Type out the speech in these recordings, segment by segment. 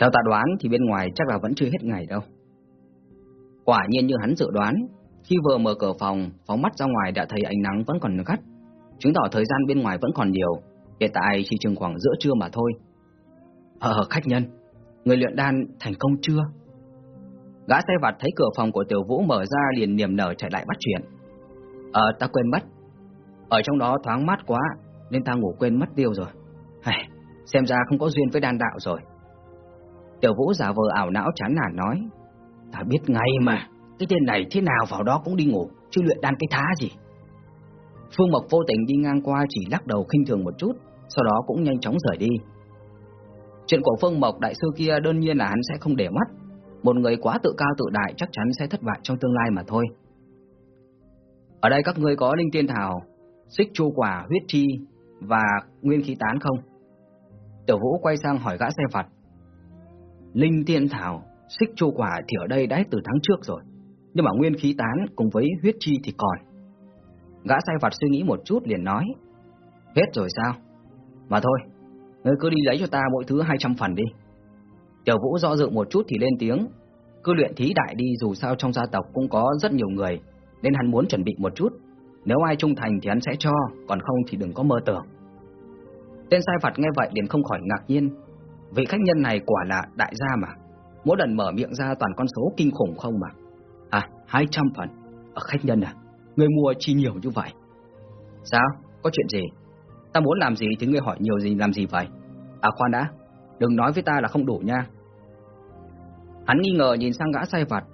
Theo ta đoán thì bên ngoài chắc là vẫn chưa hết ngày đâu. Quả nhiên như hắn dự đoán, khi vừa mở cửa phòng, phóng mắt ra ngoài đã thấy ánh nắng vẫn còn gắt, chứng tỏ thời gian bên ngoài vẫn còn nhiều, hiện tại chỉ chừng khoảng giữa trưa mà thôi. Ờ, khách nhân, người luyện đan thành công chưa? Gã xe vặt thấy cửa phòng của Tiểu Vũ mở ra liền niềm nở chạy lại bắt chuyện. Ờ, ta quên mất. Ở trong đó thoáng mát quá, nên ta ngủ quên mất tiêu rồi. Hay, xem ra không có duyên với đan đạo rồi. Tiểu Vũ giả vờ ảo não chán nản nói. Ta biết ngay mà, cái tên này thế nào vào đó cũng đi ngủ, chứ luyện đan cái thá gì. Phương Mộc vô tình đi ngang qua chỉ lắc đầu khinh thường một chút, sau đó cũng nhanh chóng rời đi. Chuyện của Phương Mộc đại sư kia đơn nhiên là hắn sẽ không để mắt, một người quá tự cao tự đại chắc chắn sẽ thất bại trong tương lai mà thôi. Ở đây các ngươi có linh tiên thảo, xích chu quả, huyết chi và nguyên khí tán không? Tiểu Vũ quay sang hỏi gã xe vặt. Linh tiên thảo, xích châu quả thì ở đây đã hết từ tháng trước rồi, nhưng mà nguyên khí tán cùng với huyết chi thì còn. Gã sai vặt suy nghĩ một chút liền nói, hết rồi sao? Mà thôi, ngươi cứ đi lấy cho ta mỗi thứ 200 phần đi. Tiểu Vũ do dự một chút thì lên tiếng, cứ luyện thí đại đi dù sao trong gia tộc cũng có rất nhiều người, nên hắn muốn chuẩn bị một chút. Nếu ai trung thành thì hắn sẽ cho, còn không thì đừng có mơ tưởng. Tên sai phạt nghe vậy liền không khỏi ngạc nhiên, vị khách nhân này quả là đại gia mà, mỗi lần mở miệng ra toàn con số kinh khủng không mà. À, 200 phần. Ở khách nhân à, người mua chi nhiều như vậy. Sao? Có chuyện gì? Ta muốn làm gì thì ngươi hỏi nhiều gì làm gì vậy? À khoan đã, đừng nói với ta là không đủ nha. Hắn nghi ngờ nhìn sang gã sai vặt,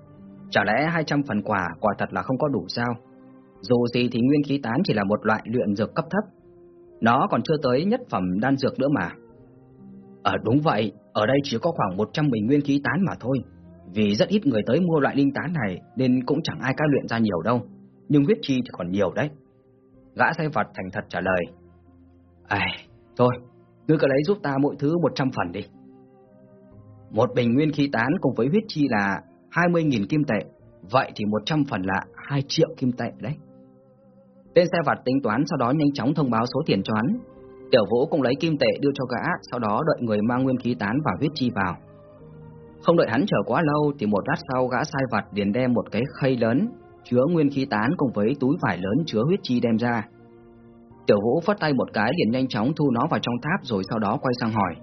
chả lẽ 200 phần quà quả thật là không có đủ sao? Dù gì thì nguyên khí tán chỉ là một loại luyện dược cấp thấp, nó còn chưa tới nhất phẩm đan dược nữa mà. Ờ đúng vậy, ở đây chỉ có khoảng 100 bình nguyên khí tán mà thôi. Vì rất ít người tới mua loại linh tán này nên cũng chẳng ai ca luyện ra nhiều đâu. Nhưng huyết chi thì còn nhiều đấy. Gã say vật thành thật trả lời. Ai, thôi, ngươi cứ lấy giúp ta mỗi thứ 100 phần đi. Một bình nguyên khí tán cùng với huyết chi là 20.000 kim tệ, vậy thì 100 phần là 2 triệu kim tệ đấy. Tên xe vặt tính toán sau đó nhanh chóng thông báo số tiền cho hắn. Tiểu Vũ cũng lấy kim tệ đưa cho gã, sau đó đợi người mang nguyên khí tán và huyết chi vào. Không đợi hắn chờ quá lâu thì một lát sau gã sai vặt liền đem một cái khay lớn chứa nguyên khí tán cùng với túi vải lớn chứa huyết chi đem ra. Tiểu Vũ phất tay một cái liền nhanh chóng thu nó vào trong tháp rồi sau đó quay sang hỏi.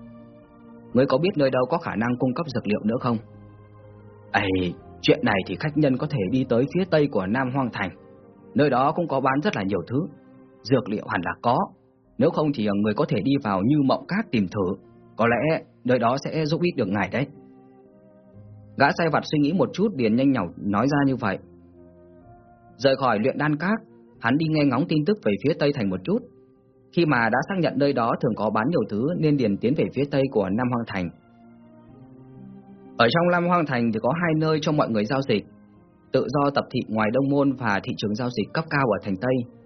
Ngươi có biết nơi đâu có khả năng cung cấp dược liệu nữa không? Ây, chuyện này thì khách nhân có thể đi tới phía tây của Nam Hoang Thành. Nơi đó cũng có bán rất là nhiều thứ. Dược liệu hẳn là có. Nếu không thì à, người có thể đi vào như mộng cát tìm thử. Có lẽ nơi đó sẽ giúp ích được ngài đấy. Gã sai vặt suy nghĩ một chút liền nhanh nhỏ nói ra như vậy. Rời khỏi luyện đan các, hắn đi nghe ngóng tin tức về phía tây thành một chút. Khi mà đã xác nhận nơi đó thường có bán nhiều thứ nên liền tiến về phía tây của Nam Hoang Thành. Ở trong Nam Hoang Thành thì có hai nơi cho mọi người giao dịch. Tự do tập thị ngoài Đông Môn và thị trường giao dịch cấp cao ở thành Tây.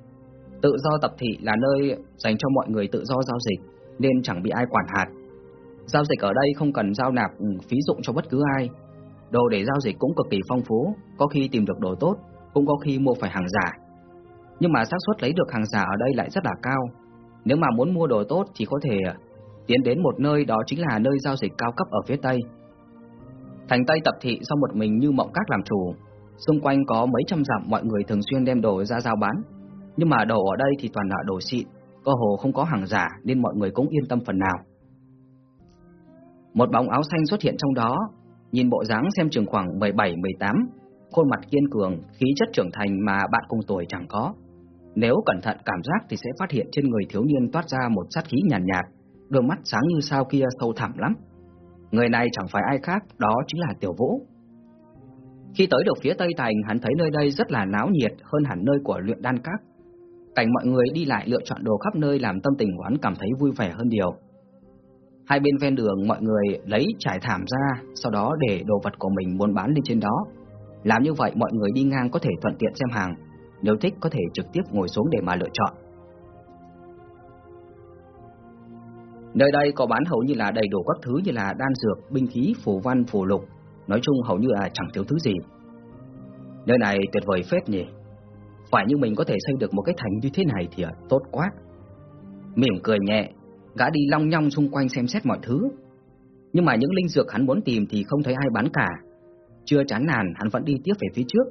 Tự do tập thị là nơi dành cho mọi người tự do giao dịch nên chẳng bị ai quản hạt. Giao dịch ở đây không cần giao nạp ừ, phí dụng cho bất cứ ai. Đồ để giao dịch cũng cực kỳ phong phú, có khi tìm được đồ tốt, cũng có khi mua phải hàng giả. Nhưng mà xác suất lấy được hàng giả ở đây lại rất là cao. Nếu mà muốn mua đồ tốt thì có thể à, tiến đến một nơi đó chính là nơi giao dịch cao cấp ở phía Tây. Thành Tây tập thị do một mình như mộng các làm chủ, xung quanh có mấy trăm dặm mọi người thường xuyên đem đồ ra giao bán. Nhưng mà đồ ở đây thì toàn là đồ xịn, cơ hồ không có hàng giả nên mọi người cũng yên tâm phần nào. Một bóng áo xanh xuất hiện trong đó, nhìn bộ dáng xem chừng khoảng 17-18, khuôn mặt kiên cường, khí chất trưởng thành mà bạn cùng tuổi chẳng có. Nếu cẩn thận cảm giác thì sẽ phát hiện trên người thiếu niên toát ra một sát khí nhàn nhạt, nhạt, đôi mắt sáng như sao kia sâu thẳm lắm. Người này chẳng phải ai khác, đó chính là Tiểu Vũ. Khi tới được phía Tây Thành, hắn thấy nơi đây rất là náo nhiệt hơn hẳn nơi của luyện đan các. Cảnh mọi người đi lại lựa chọn đồ khắp nơi làm tâm tình của hắn cảm thấy vui vẻ hơn nhiều. Hai bên ven đường mọi người lấy trải thảm ra, sau đó để đồ vật của mình muốn bán lên trên đó. Làm như vậy mọi người đi ngang có thể thuận tiện xem hàng, nếu thích có thể trực tiếp ngồi xuống để mà lựa chọn. Nơi đây có bán hầu như là đầy đủ các thứ như là đan dược, binh khí, phù văn, phù lục, nói chung hầu như là chẳng thiếu thứ gì. Nơi này tuyệt vời phết nhỉ. Quả như mình có thể xây được một cái thành như thế này thì à, tốt quá. Mỉm cười nhẹ, gã đi long nhong xung quanh xem xét mọi thứ. Nhưng mà những linh dược hắn muốn tìm thì không thấy ai bán cả. Chưa chán nản, hắn vẫn đi tiếp về phía trước.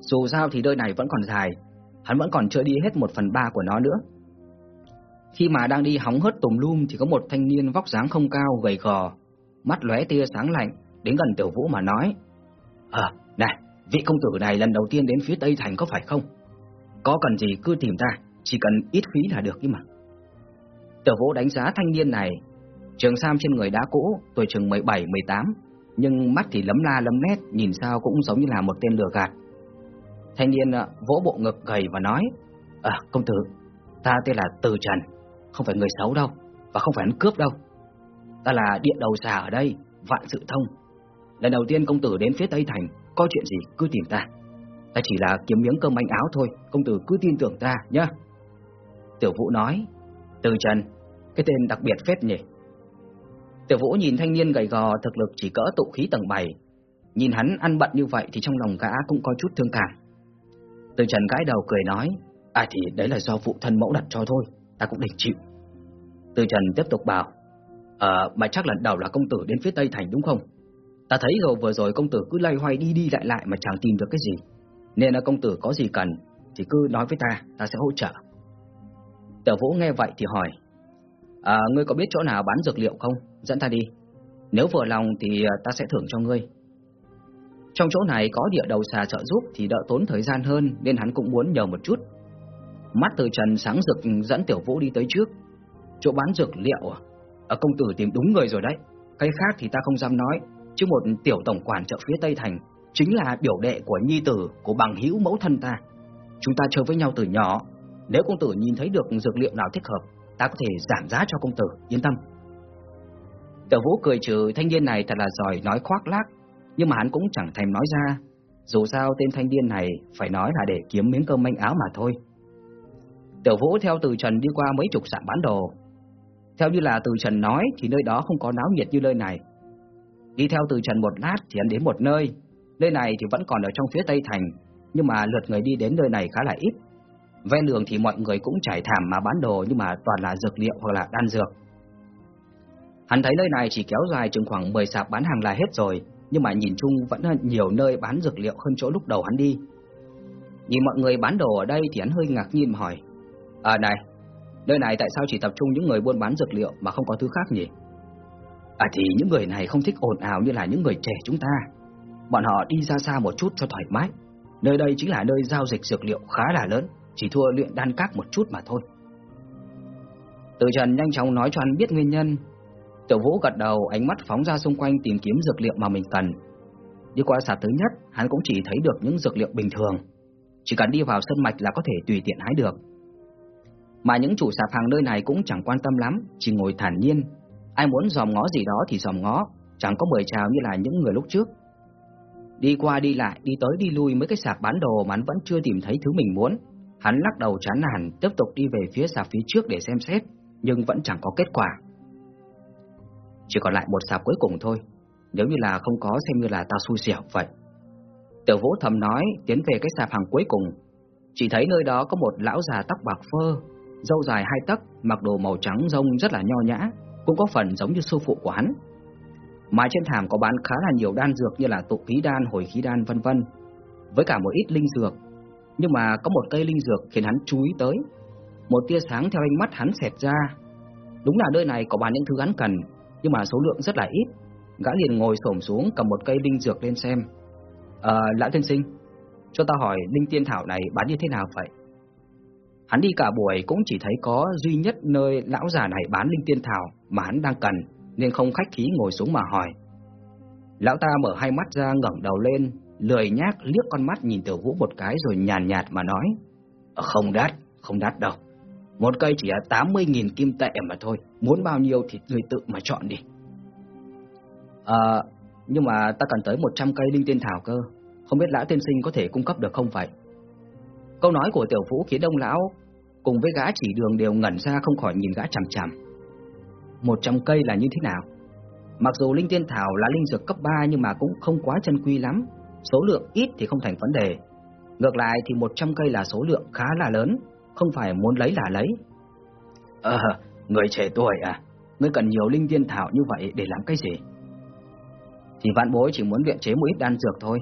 Dù sao thì đời này vẫn còn dài, hắn vẫn còn chưa đi hết một phần ba của nó nữa. Khi mà đang đi hóng hớt tùm lum thì có một thanh niên vóc dáng không cao, gầy gò, mắt lóe tia sáng lạnh, đến gần Tiểu Vũ mà nói: "À, này, vị công tử này lần đầu tiên đến phía Tây thành có phải không? Có cần gì cứ tìm ta, chỉ cần ít phí là được chứ mà." Tờ Vũ đánh giá thanh niên này, trường sam trên người đá cũ, tuổi chừng 17, 18, nhưng mắt thì lấm la lấm nét, nhìn sao cũng giống như là một tên lừa gạt. Thanh niên à, vỗ bộ ngực gầy và nói: "À, công tử, ta tên là Từ Trần." không phải người xấu đâu, và không phải ăn cướp đâu. Ta là điện đầu xà ở đây, vạn sự thông. Lần đầu tiên công tử đến phía Tây Thành, có chuyện gì cứ tìm ta. Ta chỉ là kiếm miếng cơm manh áo thôi, công tử cứ tin tưởng ta nhé. Tiểu Vũ nói, Từ Trần, cái tên đặc biệt phết nhỉ. Tiểu Vũ nhìn thanh niên gầy gò thực lực chỉ cỡ tụ khí tầng 7, nhìn hắn ăn bận như vậy thì trong lòng gã cũng có chút thương cảm. Từ Trần gãi đầu cười nói, à thì đấy là do phụ thân mẫu đặt cho thôi ta cũng đành chịu. Từ Trần tiếp tục bảo, Ờ, mà chắc lần đầu là công tử đến phía Tây Thành đúng không? Ta thấy rồi vừa rồi công tử cứ lay hoay đi đi lại lại mà chẳng tìm được cái gì. Nên là công tử có gì cần thì cứ nói với ta, ta sẽ hỗ trợ. Tiểu Vũ nghe vậy thì hỏi, À, ngươi có biết chỗ nào bán dược liệu không? Dẫn ta đi. Nếu vừa lòng thì à, ta sẽ thưởng cho ngươi. Trong chỗ này có địa đầu xà trợ giúp thì đỡ tốn thời gian hơn nên hắn cũng muốn nhờ một chút. Mắt từ trần sáng rực dẫn Tiểu Vũ đi tới trước. Chỗ bán dược liệu à? à? công tử tìm đúng người rồi đấy. Cái khác thì ta không dám nói, chứ một tiểu tổng quản chợ phía Tây Thành chính là biểu đệ của nhi tử của bằng hữu mẫu thân ta. Chúng ta chơi với nhau từ nhỏ, nếu công tử nhìn thấy được dược liệu nào thích hợp, ta có thể giảm giá cho công tử, yên tâm. Tiểu Vũ cười trừ thanh niên này thật là giỏi nói khoác lác, nhưng mà hắn cũng chẳng thèm nói ra. Dù sao tên thanh niên này phải nói là để kiếm miếng cơm manh áo mà thôi. Tiểu Vũ theo Từ Trần đi qua mấy chục sạp bán đồ. Theo như là Từ Trần nói thì nơi đó không có náo nhiệt như nơi này. Đi theo Từ Trần một lát thì hắn đến một nơi. Nơi này thì vẫn còn ở trong phía Tây Thành, nhưng mà lượt người đi đến nơi này khá là ít. Ven đường thì mọi người cũng trải thảm mà bán đồ nhưng mà toàn là dược liệu hoặc là đan dược. Hắn thấy nơi này chỉ kéo dài chừng khoảng 10 sạp bán hàng là hết rồi, nhưng mà nhìn chung vẫn nhiều nơi bán dược liệu hơn chỗ lúc đầu hắn đi. Nhìn mọi người bán đồ ở đây thì hắn hơi ngạc nhiên mà hỏi, À này, nơi này tại sao chỉ tập trung những người buôn bán dược liệu mà không có thứ khác nhỉ? À thì những người này không thích ồn ào như là những người trẻ chúng ta. Bọn họ đi ra xa một chút cho thoải mái. Nơi đây chính là nơi giao dịch dược liệu khá là lớn, chỉ thua luyện đan các một chút mà thôi. Từ Trần nhanh chóng nói cho anh biết nguyên nhân. Tiểu Vũ gật đầu, ánh mắt phóng ra xung quanh tìm kiếm dược liệu mà mình cần. Đi qua sạp thứ nhất, hắn cũng chỉ thấy được những dược liệu bình thường. Chỉ cần đi vào sân mạch là có thể tùy tiện hái được. Mà những chủ sạp hàng nơi này cũng chẳng quan tâm lắm, chỉ ngồi thản nhiên. Ai muốn dòm ngó gì đó thì dòm ngó, chẳng có mời chào như là những người lúc trước. Đi qua đi lại, đi tới đi lui mấy cái sạp bán đồ mà hắn vẫn chưa tìm thấy thứ mình muốn. Hắn lắc đầu chán nản, tiếp tục đi về phía sạp phía trước để xem xét, nhưng vẫn chẳng có kết quả. Chỉ còn lại một sạp cuối cùng thôi, nếu như là không có xem như là ta xui xẻo vậy. Tiểu Vũ thầm nói, tiến về cái sạp hàng cuối cùng, chỉ thấy nơi đó có một lão già tóc bạc phơ, dâu dài hai tấc, mặc đồ màu trắng rông rất là nho nhã, cũng có phần giống như sư phụ của hắn. Mà trên thảm có bán khá là nhiều đan dược như là tụ khí đan, hồi khí đan vân vân, với cả một ít linh dược. Nhưng mà có một cây linh dược khiến hắn chú ý tới. Một tia sáng theo ánh mắt hắn xẹt ra. Đúng là nơi này có bán những thứ hắn cần, nhưng mà số lượng rất là ít. Gã liền ngồi xổm xuống cầm một cây linh dược lên xem. Ờ, lão tiên sinh, cho ta hỏi linh tiên thảo này bán như thế nào vậy? Hắn đi cả buổi cũng chỉ thấy có duy nhất nơi lão già này bán linh tiên thảo mà hắn đang cần, nên không khách khí ngồi xuống mà hỏi. Lão ta mở hai mắt ra ngẩng đầu lên, lười nhác liếc con mắt nhìn Tiểu Vũ một cái rồi nhàn nhạt, mà nói: "Không đắt, không đắt đâu. Một cây chỉ là 80.000 kim tệ mà thôi, muốn bao nhiêu thì người tự mà chọn đi." À, nhưng mà ta cần tới 100 cây linh tiên thảo cơ, không biết lão tiên sinh có thể cung cấp được không vậy? Câu nói của Tiểu Vũ khiến đông lão cùng với gã chỉ đường đều ngẩn ra không khỏi nhìn gã chằm chằm. Một trăm cây là như thế nào? Mặc dù linh tiên thảo là linh dược cấp 3 nhưng mà cũng không quá chân quy lắm, số lượng ít thì không thành vấn đề. Ngược lại thì 100 cây là số lượng khá là lớn, không phải muốn lấy là lấy. Ờ, người trẻ tuổi à, ngươi cần nhiều linh tiên thảo như vậy để làm cái gì? Thì vạn bối chỉ muốn luyện chế một ít đan dược thôi.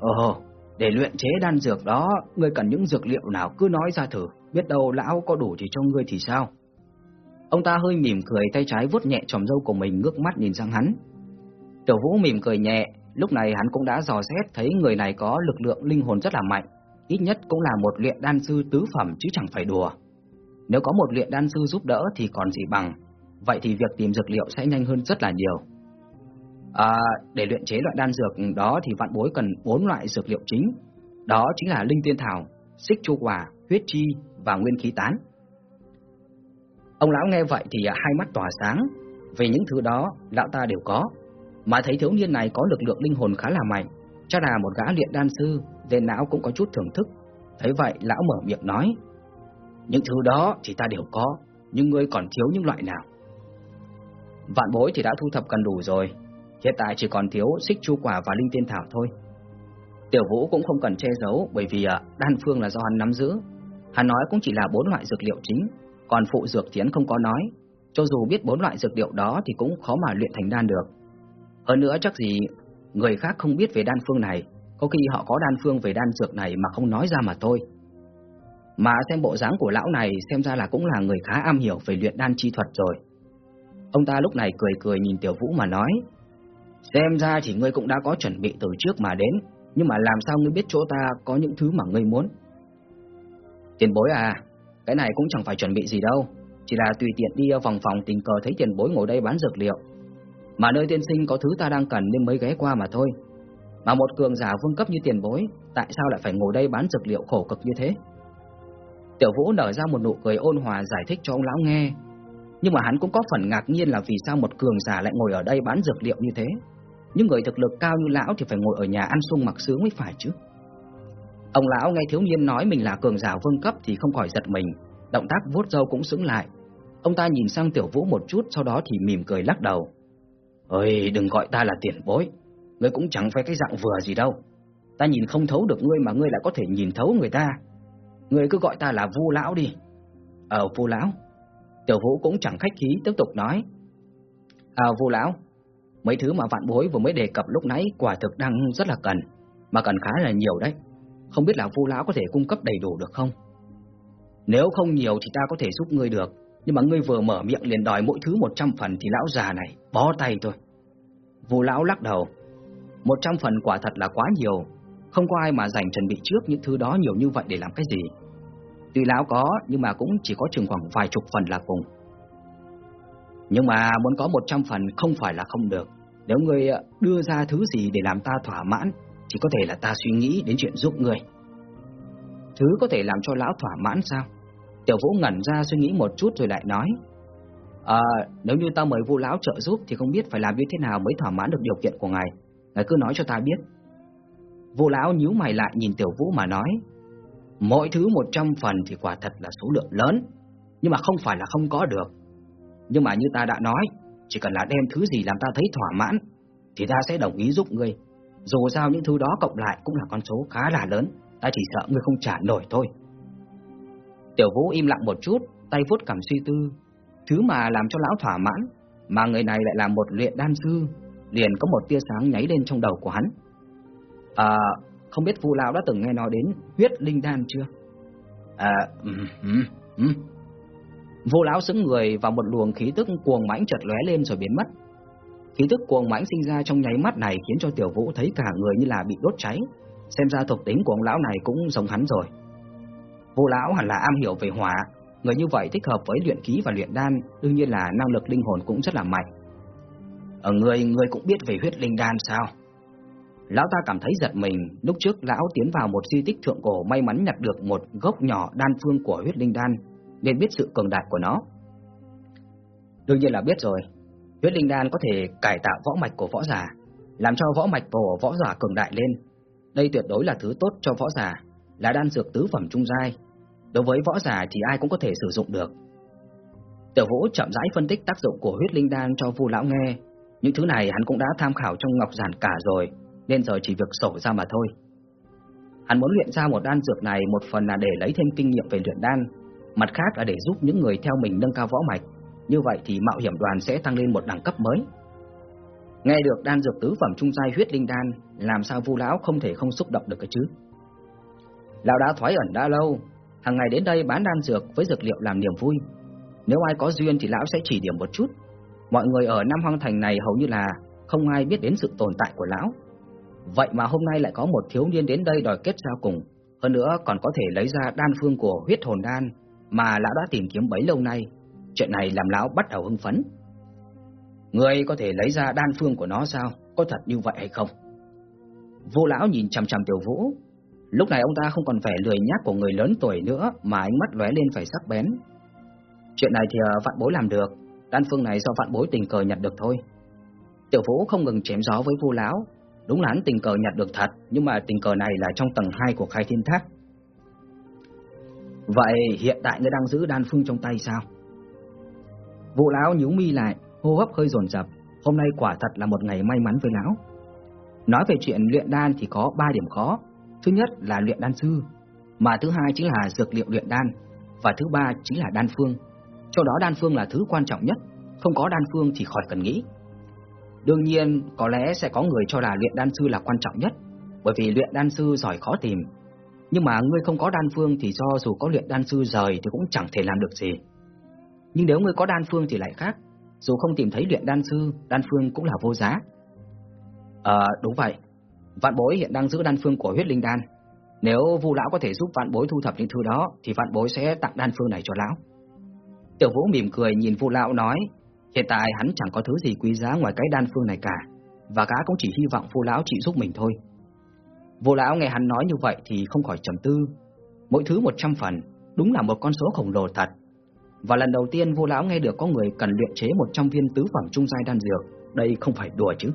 Ồ, để luyện chế đan dược đó, ngươi cần những dược liệu nào cứ nói ra thử, biết đâu lão có đủ thì cho ngươi thì sao? Ông ta hơi mỉm cười tay trái vuốt nhẹ chòm râu của mình ngước mắt nhìn sang hắn. Tiểu Vũ mỉm cười nhẹ, lúc này hắn cũng đã dò xét thấy người này có lực lượng linh hồn rất là mạnh, ít nhất cũng là một luyện đan sư tứ phẩm chứ chẳng phải đùa. Nếu có một luyện đan sư giúp đỡ thì còn gì bằng, vậy thì việc tìm dược liệu sẽ nhanh hơn rất là nhiều. À, để luyện chế loại đan dược đó thì vạn bối cần bốn loại dược liệu chính, đó chính là linh tiên thảo, xích chu quả, huyết chi và nguyên khí tán. Ông lão nghe vậy thì à, hai mắt tỏa sáng, về những thứ đó lão ta đều có, mà thấy thiếu niên này có lực lượng linh hồn khá là mạnh, chắc là một gã luyện đan sư, nên lão cũng có chút thưởng thức. Thấy vậy lão mở miệng nói: "Những thứ đó thì ta đều có, nhưng ngươi còn thiếu những loại nào?" Vạn bối thì đã thu thập gần đủ rồi, hiện tại chỉ còn thiếu xích chu quả và linh tiên thảo thôi. Tiểu Vũ cũng không cần che giấu bởi vì à, đan phương là do hắn nắm giữ. Hắn nói cũng chỉ là bốn loại dược liệu chính, còn phụ dược tiến không có nói. Cho dù biết bốn loại dược liệu đó thì cũng khó mà luyện thành đan được. Hơn nữa chắc gì người khác không biết về đan phương này, có khi họ có đan phương về đan dược này mà không nói ra mà thôi. Mà xem bộ dáng của lão này xem ra là cũng là người khá am hiểu về luyện đan chi thuật rồi. Ông ta lúc này cười cười nhìn Tiểu Vũ mà nói, xem ra thì ngươi cũng đã có chuẩn bị từ trước mà đến, nhưng mà làm sao ngươi biết chỗ ta có những thứ mà ngươi muốn? Tiền bối à, cái này cũng chẳng phải chuẩn bị gì đâu, chỉ là tùy tiện đi vòng phòng tình cờ thấy tiền bối ngồi đây bán dược liệu. Mà nơi tiên sinh có thứ ta đang cần nên mới ghé qua mà thôi. Mà một cường giả vương cấp như tiền bối, tại sao lại phải ngồi đây bán dược liệu khổ cực như thế? Tiểu Vũ nở ra một nụ cười ôn hòa giải thích cho ông lão nghe. Nhưng mà hắn cũng có phần ngạc nhiên là vì sao một cường giả lại ngồi ở đây bán dược liệu như thế. Những người thực lực cao như lão thì phải ngồi ở nhà ăn sung mặc sướng mới phải chứ. Ông lão nghe thiếu niên nói mình là cường giả vương cấp thì không khỏi giật mình, động tác vuốt râu cũng sững lại. Ông ta nhìn sang Tiểu Vũ một chút sau đó thì mỉm cười lắc đầu. "Ơi, đừng gọi ta là tiền bối, ngươi cũng chẳng phải cái dạng vừa gì đâu. Ta nhìn không thấu được ngươi mà ngươi lại có thể nhìn thấu người ta. Ngươi cứ gọi ta là Vu lão đi." "Ờ, Vu lão." Tiểu Vũ cũng chẳng khách khí tiếp tục nói. "À, Vu lão, mấy thứ mà vạn bối vừa mới đề cập lúc nãy quả thực đang rất là cần, mà cần khá là nhiều đấy." Không biết là Vu lão có thể cung cấp đầy đủ được không? Nếu không nhiều thì ta có thể giúp ngươi được, nhưng mà ngươi vừa mở miệng liền đòi mỗi thứ 100 phần thì lão già này bó tay thôi. Vu lão lắc đầu. 100 phần quả thật là quá nhiều, không có ai mà dành chuẩn bị trước những thứ đó nhiều như vậy để làm cái gì. Tuy lão có, nhưng mà cũng chỉ có chừng khoảng vài chục phần là cùng. Nhưng mà muốn có 100 phần không phải là không được. Nếu ngươi đưa ra thứ gì để làm ta thỏa mãn chỉ có thể là ta suy nghĩ đến chuyện giúp người Thứ có thể làm cho lão thỏa mãn sao? Tiểu vũ ngẩn ra suy nghĩ một chút rồi lại nói. À nếu như ta mời vũ lão trợ giúp Thì không biết phải làm như thế nào mới thỏa mãn được điều kiện của ngài. Ngài cứ nói cho ta biết. Vũ lão nhíu mày lại nhìn tiểu vũ mà nói. Mỗi thứ 100 phần thì quả thật là số lượng lớn, Nhưng mà không phải là không có được. Nhưng mà như ta đã nói, Chỉ cần là đem thứ gì làm ta thấy thỏa mãn, Thì ta sẽ đồng ý giúp ngươi dù sao những thứ đó cộng lại cũng là con số khá là lớn Ta chỉ sợ ngươi không trả nổi thôi. Tiểu vũ im lặng một chút Tay vuốt cảm suy tư. Thứ mà làm cho lão thỏa mãn Mà người này lại là một luyện đan sư Liền có một tia sáng nháy lên trong đầu của hắn. À Không biết Vu Lão đã từng nghe nói đến Huyết linh đan chưa? À um, um, um. Vô lão xứng người vào một luồng khí tức cuồng mãnh chợt lóe lên rồi biến mất. Khí tức cuồng mãnh sinh ra trong nháy mắt này khiến cho Tiểu Vũ thấy cả người như là bị đốt cháy. Xem ra thuộc tính của ông lão này cũng giống hắn rồi. Vô lão hẳn là am hiểu về hỏa, người như vậy thích hợp với luyện khí và luyện đan, đương nhiên là năng lực linh hồn cũng rất là mạnh. Ở người, người cũng biết về huyết linh đan sao? Lão ta cảm thấy giật mình, lúc trước lão tiến vào một di tích thượng cổ may mắn nhặt được một gốc nhỏ đan phương của huyết linh đan, nên biết sự cường đại của nó. Đương nhiên là biết rồi, Huyết linh đan có thể cải tạo võ mạch của võ giả, làm cho võ mạch của võ giả cường đại lên. Đây tuyệt đối là thứ tốt cho võ giả, là đan dược tứ phẩm trung giai. Đối với võ giả thì ai cũng có thể sử dụng được. Tiểu Vũ chậm rãi phân tích tác dụng của huyết linh đan cho Vu lão nghe. Những thứ này hắn cũng đã tham khảo trong ngọc giản cả rồi, nên giờ chỉ việc sổ ra mà thôi. Hắn muốn luyện ra một đan dược này một phần là để lấy thêm kinh nghiệm về luyện đan, mặt khác là để giúp những người theo mình nâng cao võ mạch, như vậy thì mạo hiểm đoàn sẽ tăng lên một đẳng cấp mới. Nghe được đan dược tứ phẩm trung giai huyết linh đan, làm sao Vu lão không thể không xúc động được cái chứ? Lão đã thoái ẩn đã lâu, hàng ngày đến đây bán đan dược với dược liệu làm niềm vui. Nếu ai có duyên thì lão sẽ chỉ điểm một chút. Mọi người ở Nam Hoang Thành này hầu như là không ai biết đến sự tồn tại của lão. Vậy mà hôm nay lại có một thiếu niên đến đây đòi kết giao cùng, hơn nữa còn có thể lấy ra đan phương của huyết hồn đan mà lão đã tìm kiếm bấy lâu nay. Chuyện này làm lão bắt đầu hưng phấn. Người có thể lấy ra đan phương của nó sao? Có thật như vậy hay không? Vô lão nhìn chằm chằm tiểu vũ. Lúc này ông ta không còn vẻ lười nhác của người lớn tuổi nữa mà ánh mắt lóe lên phải sắc bén. Chuyện này thì à, vạn bối làm được, đan phương này do vạn bối tình cờ nhặt được thôi. Tiểu vũ không ngừng chém gió với vô lão. Đúng là hắn tình cờ nhặt được thật, nhưng mà tình cờ này là trong tầng 2 của khai thiên tháp. Vậy hiện tại ngươi đang giữ đan phương trong tay sao? Vụ lão nhíu mi lại, hô hấp hơi dồn dập. Hôm nay quả thật là một ngày may mắn với lão. Nói về chuyện luyện đan thì có ba điểm khó. Thứ nhất là luyện đan sư, mà thứ hai chính là dược liệu luyện đan, và thứ ba chính là đan phương. Trong đó đan phương là thứ quan trọng nhất, không có đan phương thì khỏi cần nghĩ. Đương nhiên, có lẽ sẽ có người cho là luyện đan sư là quan trọng nhất, bởi vì luyện đan sư giỏi khó tìm. Nhưng mà ngươi không có đan phương thì cho dù có luyện đan sư rời thì cũng chẳng thể làm được gì. Nhưng nếu ngươi có đan phương thì lại khác, dù không tìm thấy luyện đan sư, đan phương cũng là vô giá. Ờ, đúng vậy. Vạn bối hiện đang giữ đan phương của huyết linh đan. Nếu Vu lão có thể giúp vạn bối thu thập những thứ đó, thì vạn bối sẽ tặng đan phương này cho lão. Tiểu Vũ mỉm cười nhìn Vu lão nói, hiện tại hắn chẳng có thứ gì quý giá ngoài cái đan phương này cả, và gã cũng chỉ hy vọng Vu lão chỉ giúp mình thôi. Vu lão nghe hắn nói như vậy thì không khỏi trầm tư. Mỗi thứ một trăm phần, đúng là một con số khổng lồ thật. Và lần đầu tiên vô lão nghe được có người cần luyện chế 100 viên tứ phẩm trung giai đan dược, đây không phải đùa chứ.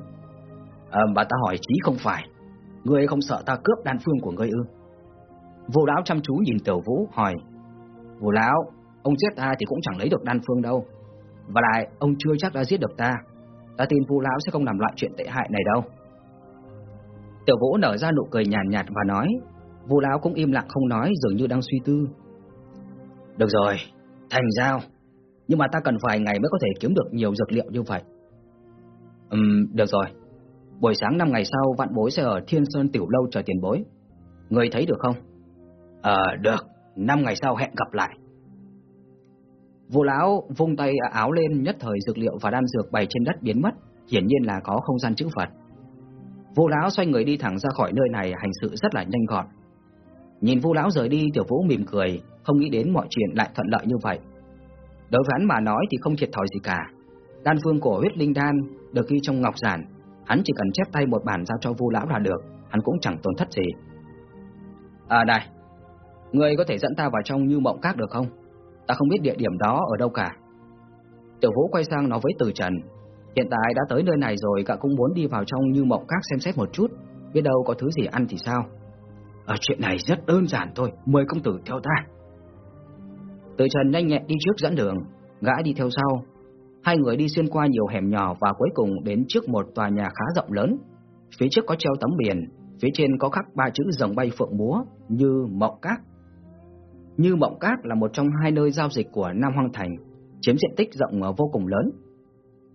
À, bà ta hỏi chí không phải, ngươi không sợ ta cướp đan phương của ngươi ư? Vô lão chăm chú nhìn Tiểu Vũ hỏi, vô lão, ông giết ta thì cũng chẳng lấy được đan phương đâu. Và lại, ông chưa chắc đã giết được ta. Ta tin vô lão sẽ không làm loại chuyện tệ hại này đâu. Tiểu Vũ nở ra nụ cười nhàn nhạt, nhạt và nói, vô lão cũng im lặng không nói, dường như đang suy tư. Được rồi, thành giao, nhưng mà ta cần vài ngày mới có thể kiếm được nhiều dược liệu như vậy. Ừm, được rồi. Buổi sáng năm ngày sau, vạn bối sẽ ở Thiên Sơn Tiểu Lâu chờ tiền bối. Người thấy được không? Ờ, được. Năm ngày sau hẹn gặp lại. Vô lão vung tay áo lên nhất thời dược liệu và đan dược bày trên đất biến mất, hiển nhiên là có không gian chữ Phật. Vô lão xoay người đi thẳng ra khỏi nơi này hành sự rất là nhanh gọn. Nhìn Vu lão rời đi, Tiểu Vũ mỉm cười, không nghĩ đến mọi chuyện lại thuận lợi như vậy. Đối với hắn mà nói thì không thiệt thòi gì cả. Đan phương cổ huyết linh đan được ghi trong ngọc giản, hắn chỉ cần chép tay một bản giao cho Vu lão là được, hắn cũng chẳng tổn thất gì. À này, người có thể dẫn ta vào trong Như Mộng Các được không? Ta không biết địa điểm đó ở đâu cả. Tiểu Vũ quay sang nói với Từ Trần, hiện tại đã tới nơi này rồi, cả cũng muốn đi vào trong Như Mộng Các xem xét một chút, biết đâu có thứ gì ăn thì sao? Ở chuyện này rất đơn giản thôi, mời công tử theo ta. Từ Trần nhanh nhẹn đi trước dẫn đường, gã đi theo sau. Hai người đi xuyên qua nhiều hẻm nhỏ và cuối cùng đến trước một tòa nhà khá rộng lớn. Phía trước có treo tấm biển, phía trên có khắc ba chữ rồng bay phượng múa như Mộng cát. Như Mộng cát là một trong hai nơi giao dịch của Nam Hoang Thành, chiếm diện tích rộng vô cùng lớn.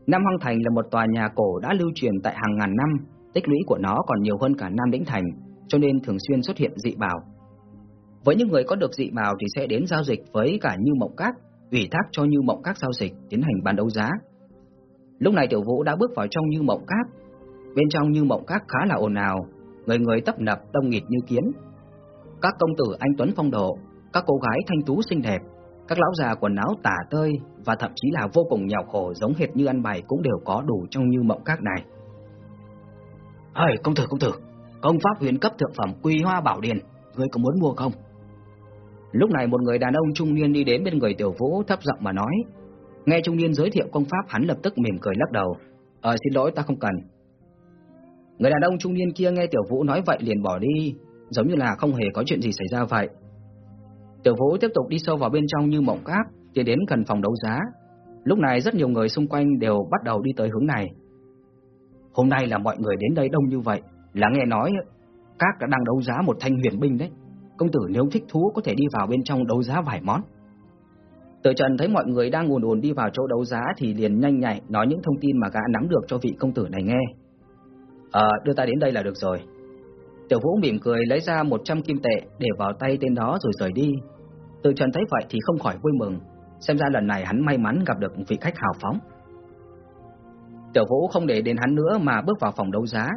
Nam Hoang Thành là một tòa nhà cổ đã lưu truyền tại hàng ngàn năm, tích lũy của nó còn nhiều hơn cả Nam Đĩnh Thành, cho nên thường xuyên xuất hiện dị bảo. Với những người có được dị bảo thì sẽ đến giao dịch với cả Như Mộng Các, ủy thác cho Như Mộng Các giao dịch tiến hành bán đấu giá. Lúc này Tiểu Vũ đã bước vào trong Như Mộng Các. Bên trong Như Mộng Các khá là ồn ào, người người tấp nập đông nghịt như kiến. Các công tử anh tuấn phong độ, các cô gái thanh tú xinh đẹp, các lão già quần áo tả tơi và thậm chí là vô cùng nghèo khổ giống hệt như ăn bày cũng đều có đủ trong Như Mộng Các này. Hời, công tử công tử, công pháp huyền cấp thượng phẩm Quy Hoa Bảo Điền, ngươi có muốn mua không? Lúc này một người đàn ông trung niên đi đến bên người Tiểu Vũ thấp giọng mà nói. Nghe trung niên giới thiệu công pháp hắn lập tức mỉm cười lắc đầu. Ờ xin lỗi ta không cần. Người đàn ông trung niên kia nghe Tiểu Vũ nói vậy liền bỏ đi, giống như là không hề có chuyện gì xảy ra vậy. Tiểu Vũ tiếp tục đi sâu vào bên trong như mộng cát, tiến đến gần phòng đấu giá. Lúc này rất nhiều người xung quanh đều bắt đầu đi tới hướng này. Hôm nay là mọi người đến đây đông như vậy, là nghe nói các đã đang đấu giá một thanh huyền binh đấy. Công tử nếu thích thú có thể đi vào bên trong đấu giá vài món. Từ Trần thấy mọi người đang ồn ồn đi vào chỗ đấu giá thì liền nhanh nhạy nói những thông tin mà gã nắm được cho vị công tử này nghe. Ờ, đưa ta đến đây là được rồi. Tiểu Vũ mỉm cười lấy ra 100 kim tệ để vào tay tên đó rồi rời đi. Từ Trần thấy vậy thì không khỏi vui mừng, xem ra lần này hắn may mắn gặp được vị khách hào phóng. Tiểu Vũ không để đến hắn nữa mà bước vào phòng đấu giá.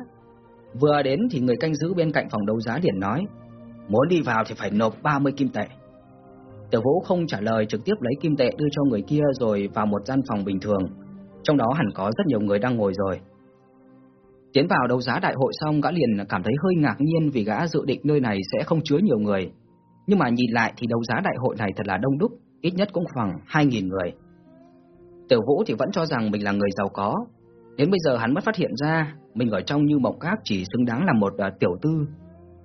Vừa đến thì người canh giữ bên cạnh phòng đấu giá liền nói, muốn đi vào thì phải nộp 30 kim tệ. Tiểu Vũ không trả lời trực tiếp lấy kim tệ đưa cho người kia rồi vào một gian phòng bình thường. Trong đó hẳn có rất nhiều người đang ngồi rồi. Tiến vào đấu giá đại hội xong gã liền cảm thấy hơi ngạc nhiên vì gã dự định nơi này sẽ không chứa nhiều người. Nhưng mà nhìn lại thì đấu giá đại hội này thật là đông đúc, ít nhất cũng khoảng 2.000 người. Tiểu Vũ thì vẫn cho rằng mình là người giàu có. Đến bây giờ hắn mới phát hiện ra mình ở trong như mộng các chỉ xứng đáng là một uh, tiểu tư,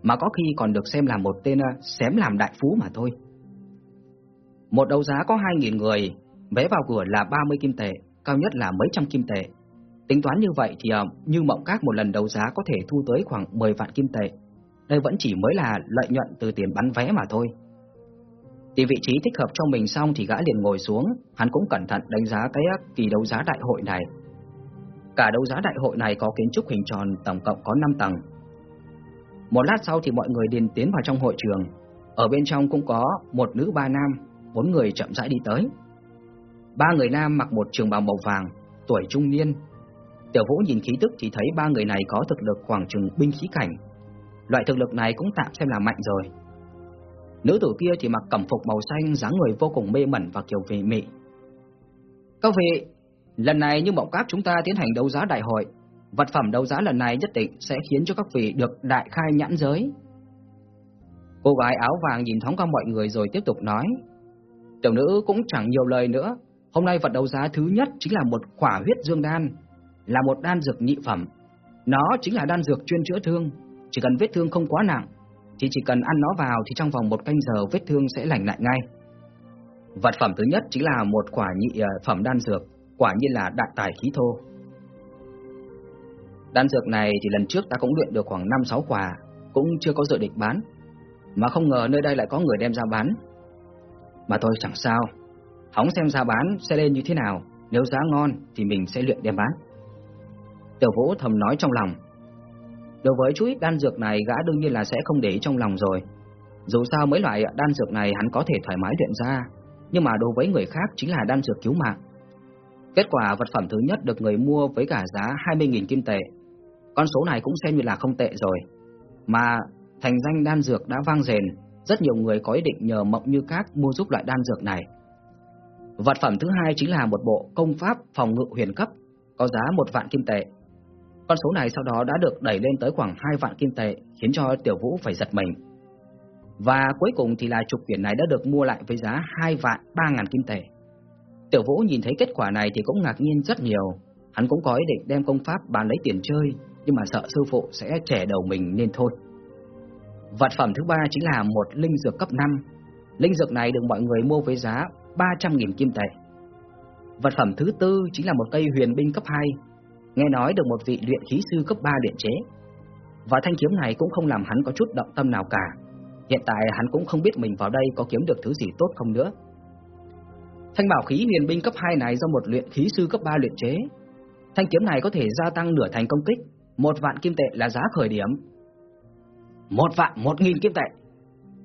mà có khi còn được xem là một tên uh, xém làm đại phú mà thôi. Một đấu giá có 2.000 người, vé vào cửa là 30 kim tệ, cao nhất là mấy trăm kim tệ. Tính toán như vậy thì uh, như mộng các một lần đấu giá có thể thu tới khoảng 10 vạn kim tệ. Đây vẫn chỉ mới là lợi nhuận từ tiền bán vé mà thôi. Tìm vị trí thích hợp cho mình xong thì gã liền ngồi xuống, hắn cũng cẩn thận đánh giá cái kỳ đấu giá đại hội này. Cả đấu giá đại hội này có kiến trúc hình tròn tổng cộng có 5 tầng. Một lát sau thì mọi người điền tiến vào trong hội trường. Ở bên trong cũng có một nữ ba nam, bốn người chậm rãi đi tới. Ba người nam mặc một trường bào màu vàng, tuổi trung niên. Tiểu Vũ nhìn khí tức thì thấy ba người này có thực lực khoảng chừng binh khí cảnh. Loại thực lực này cũng tạm xem là mạnh rồi. Nữ tử kia thì mặc cẩm phục màu xanh, dáng người vô cùng mê mẩn và kiểu vị mị. Các vị, lần này như mộng cáp chúng ta tiến hành đấu giá đại hội, vật phẩm đấu giá lần này nhất định sẽ khiến cho các vị được đại khai nhãn giới. Cô gái áo vàng nhìn thoáng qua mọi người rồi tiếp tục nói. Tiểu nữ cũng chẳng nhiều lời nữa, hôm nay vật đấu giá thứ nhất chính là một quả huyết dương đan, là một đan dược nhị phẩm. Nó chính là đan dược chuyên chữa thương, chỉ cần vết thương không quá nặng thì chỉ cần ăn nó vào thì trong vòng một canh giờ vết thương sẽ lành lại ngay. Vật phẩm thứ nhất chính là một quả nhị ờ, phẩm đan dược, quả nhiên là đại tài khí thô. Đan dược này thì lần trước ta cũng luyện được khoảng 5-6 quả, cũng chưa có dự định bán. Mà không ngờ nơi đây lại có người đem ra bán. Mà thôi chẳng sao, hóng xem giá bán sẽ lên như thế nào, nếu giá ngon thì mình sẽ luyện đem bán. Tiểu Vũ thầm nói trong lòng, Đối với chú ít đan dược này gã đương nhiên là sẽ không để ý trong lòng rồi. Dù sao mấy loại đan dược này hắn có thể thoải mái luyện ra, nhưng mà đối với người khác chính là đan dược cứu mạng. Kết quả vật phẩm thứ nhất được người mua với cả giá 20.000 kim tệ. Con số này cũng xem như là không tệ rồi. Mà thành danh đan dược đã vang rền, rất nhiều người có ý định nhờ Mộng Như Các mua giúp loại đan dược này. Vật phẩm thứ hai chính là một bộ công pháp phòng ngự huyền cấp, có giá một vạn kim tệ. Con số này sau đó đã được đẩy lên tới khoảng 2 vạn kim tệ, khiến cho Tiểu Vũ phải giật mình. Và cuối cùng thì là trục quyển này đã được mua lại với giá 2 vạn 3 ngàn kim tệ. Tiểu Vũ nhìn thấy kết quả này thì cũng ngạc nhiên rất nhiều. Hắn cũng có ý định đem công pháp bán lấy tiền chơi, nhưng mà sợ sư phụ sẽ trẻ đầu mình nên thôi. Vật phẩm thứ ba chính là một linh dược cấp 5. Linh dược này được mọi người mua với giá 300.000 kim tệ. Vật phẩm thứ tư chính là một cây huyền binh cấp 2, nghe nói được một vị luyện khí sư cấp 3 luyện chế. Và thanh kiếm này cũng không làm hắn có chút động tâm nào cả. Hiện tại hắn cũng không biết mình vào đây có kiếm được thứ gì tốt không nữa. Thanh bảo khí huyền binh cấp 2 này do một luyện khí sư cấp 3 luyện chế. Thanh kiếm này có thể gia tăng nửa thành công kích, một vạn kim tệ là giá khởi điểm. Một vạn một nghìn kim tệ,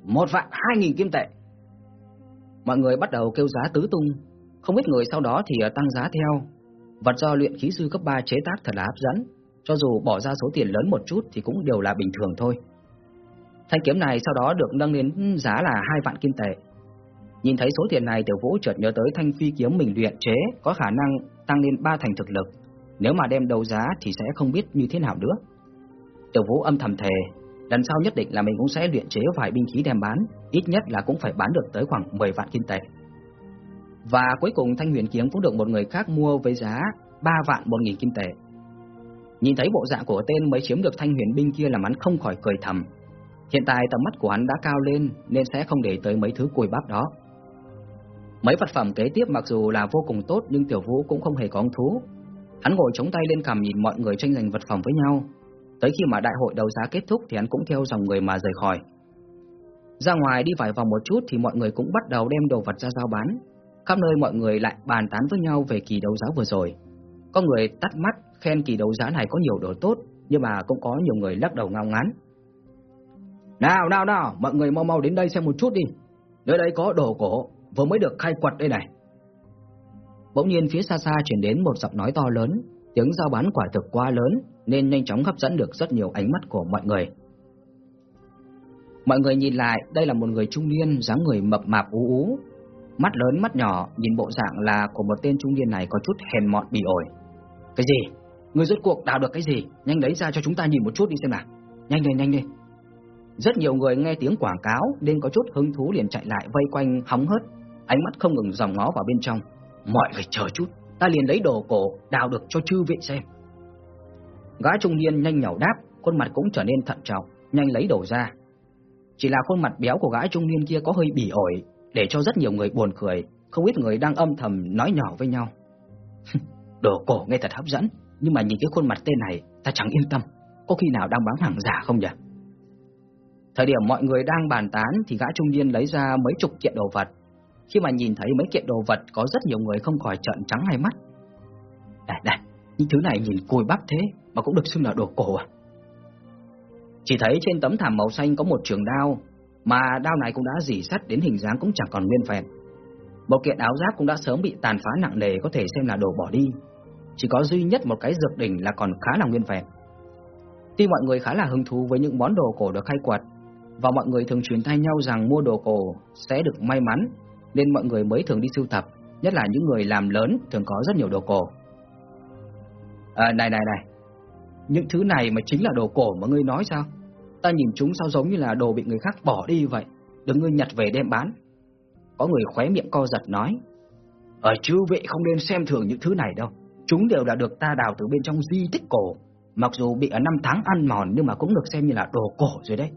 một vạn hai nghìn kim tệ. Mọi người bắt đầu kêu giá tứ tung, không ít người sau đó thì à, tăng giá theo, Vật do luyện khí sư cấp 3 chế tác thật là hấp dẫn, cho dù bỏ ra số tiền lớn một chút thì cũng đều là bình thường thôi. Thanh kiếm này sau đó được nâng đến ừ, giá là hai vạn kim tệ. Nhìn thấy số tiền này Tiểu Vũ chợt nhớ tới thanh phi kiếm mình luyện chế có khả năng tăng lên ba thành thực lực, nếu mà đem đấu giá thì sẽ không biết như thế nào nữa. Tiểu Vũ âm thầm thề, lần sau nhất định là mình cũng sẽ luyện chế vài binh khí đem bán, ít nhất là cũng phải bán được tới khoảng 10 vạn kim tệ. Và cuối cùng thanh huyền kiếm cũng được một người khác mua với giá 3 vạn 1 nghìn kim tệ. Nhìn thấy bộ dạng của tên mới chiếm được thanh huyền binh kia làm hắn không khỏi cười thầm. Hiện tại tầm mắt của hắn đã cao lên nên sẽ không để tới mấy thứ cùi bắp đó. Mấy vật phẩm kế tiếp mặc dù là vô cùng tốt nhưng Tiểu Vũ cũng không hề có hứng thú. Hắn ngồi chống tay lên cằm nhìn mọi người tranh giành vật phẩm với nhau. Tới khi mà đại hội đấu giá kết thúc thì hắn cũng theo dòng người mà rời khỏi. Ra ngoài đi vài vòng một chút thì mọi người cũng bắt đầu đem đồ vật ra giao bán. Khắp nơi mọi người lại bàn tán với nhau về kỳ đấu giá vừa rồi. Có người tắt mắt khen kỳ đấu giá này có nhiều đồ tốt, nhưng mà cũng có nhiều người lắc đầu ngao ngán. Nào nào nào, mọi người mau mau đến đây xem một chút đi. Nơi đây có đồ cổ, vừa mới được khai quật đây này. Bỗng nhiên phía xa xa chuyển đến một giọng nói to lớn, tiếng giao bán quả thực quá lớn nên nhanh chóng hấp dẫn được rất nhiều ánh mắt của mọi người. Mọi người nhìn lại, đây là một người trung niên, dáng người mập mạp ú ú, mắt lớn mắt nhỏ, nhìn bộ dạng là của một tên trung niên này có chút hèn mọn bỉ ổi. Cái gì? Người rốt cuộc đào được cái gì? Nhanh lấy ra cho chúng ta nhìn một chút đi xem nào. Nhanh lên, nhanh lên. Rất nhiều người nghe tiếng quảng cáo nên có chút hứng thú liền chạy lại vây quanh hóng hớt, ánh mắt không ngừng dòng ngó vào bên trong. Mọi người chờ chút, ta liền lấy đồ cổ đào được cho chư vị xem. Gã trung niên nhanh nhảu đáp, khuôn mặt cũng trở nên thận trọng, nhanh lấy đồ ra. Chỉ là khuôn mặt béo của gã trung niên kia có hơi bỉ ổi, để cho rất nhiều người buồn cười, không ít người đang âm thầm nói nhỏ với nhau. đồ cổ nghe thật hấp dẫn, nhưng mà nhìn cái khuôn mặt tên này, ta chẳng yên tâm, có khi nào đang bán hàng giả không nhỉ? Thời điểm mọi người đang bàn tán thì gã trung niên lấy ra mấy chục kiện đồ vật. Khi mà nhìn thấy mấy kiện đồ vật có rất nhiều người không khỏi trợn trắng hai mắt. Đây, này, những thứ này nhìn cùi bắp thế mà cũng được xưng là đồ cổ à? Chỉ thấy trên tấm thảm màu xanh có một trường đao, mà đao này cũng đã dỉ sắt đến hình dáng cũng chẳng còn nguyên vẹn. Bộ kiện áo giáp cũng đã sớm bị tàn phá nặng nề có thể xem là đồ bỏ đi. Chỉ có duy nhất một cái dược đỉnh là còn khá là nguyên vẹn. Tuy mọi người khá là hứng thú với những món đồ cổ được khai quật, và mọi người thường truyền tay nhau rằng mua đồ cổ sẽ được may mắn, nên mọi người mới thường đi sưu tập, nhất là những người làm lớn thường có rất nhiều đồ cổ. À, này này này, những thứ này mà chính là đồ cổ mà ngươi nói sao? Ta nhìn chúng sao giống như là đồ bị người khác bỏ đi vậy, đừng ngươi nhặt về đem bán. Có người khóe miệng co giật nói, Ở chư vị không nên xem thường những thứ này đâu, chúng đều là được ta đào từ bên trong di tích cổ, mặc dù bị ở năm tháng ăn mòn nhưng mà cũng được xem như là đồ cổ rồi đấy.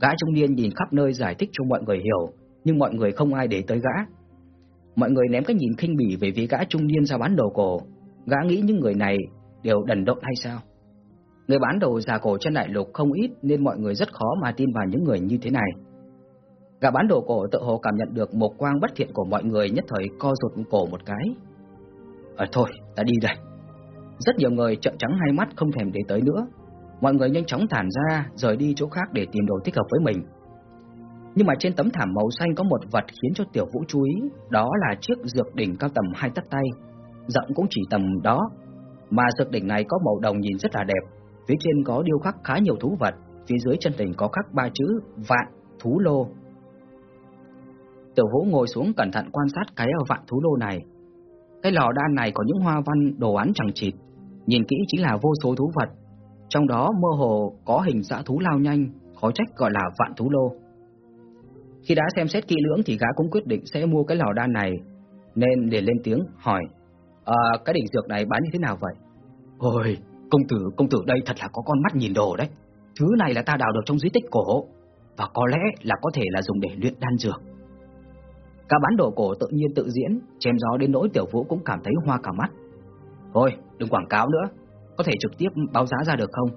Gã trung niên nhìn khắp nơi giải thích cho mọi người hiểu, nhưng mọi người không ai để tới gã. Mọi người ném cái nhìn khinh bỉ về phía gã trung niên ra bán đồ cổ. Gã nghĩ những người này đều đần độn hay sao? Người bán đồ giả cổ trên đại lục không ít nên mọi người rất khó mà tin vào những người như thế này. Gã bán đồ cổ tự hồ cảm nhận được một quang bất thiện của mọi người nhất thời co rụt cổ một cái. Ờ thôi, ta đi đây. Rất nhiều người trợn trắng hai mắt không thèm để tới nữa, mọi người nhanh chóng thản ra, rời đi chỗ khác để tìm đồ thích hợp với mình. Nhưng mà trên tấm thảm màu xanh có một vật khiến cho Tiểu Vũ chú ý, đó là chiếc dược đỉnh cao tầm hai tấc tay, rộng cũng chỉ tầm đó, mà dược đỉnh này có màu đồng nhìn rất là đẹp, phía trên có điêu khắc khá nhiều thú vật, phía dưới chân đỉnh có khắc ba chữ vạn thú lô. Tiểu Vũ ngồi xuống cẩn thận quan sát cái vạn thú lô này. Cái lò đan này có những hoa văn đồ án chẳng chịt, nhìn kỹ chính là vô số thú vật, trong đó mơ hồ có hình dã thú lao nhanh, khó trách gọi là vạn thú lô. Khi đã xem xét kỹ lưỡng thì gã cũng quyết định sẽ mua cái lò đan này, nên liền lên tiếng hỏi, à, cái đỉnh dược này bán như thế nào vậy? Ôi, công tử, công tử đây thật là có con mắt nhìn đồ đấy. Thứ này là ta đào được trong di tích cổ, và có lẽ là có thể là dùng để luyện đan dược. Cả bán đồ cổ tự nhiên tự diễn, chém gió đến nỗi tiểu vũ cũng cảm thấy hoa cả mắt. Thôi, đừng quảng cáo nữa, có thể trực tiếp báo giá ra được không?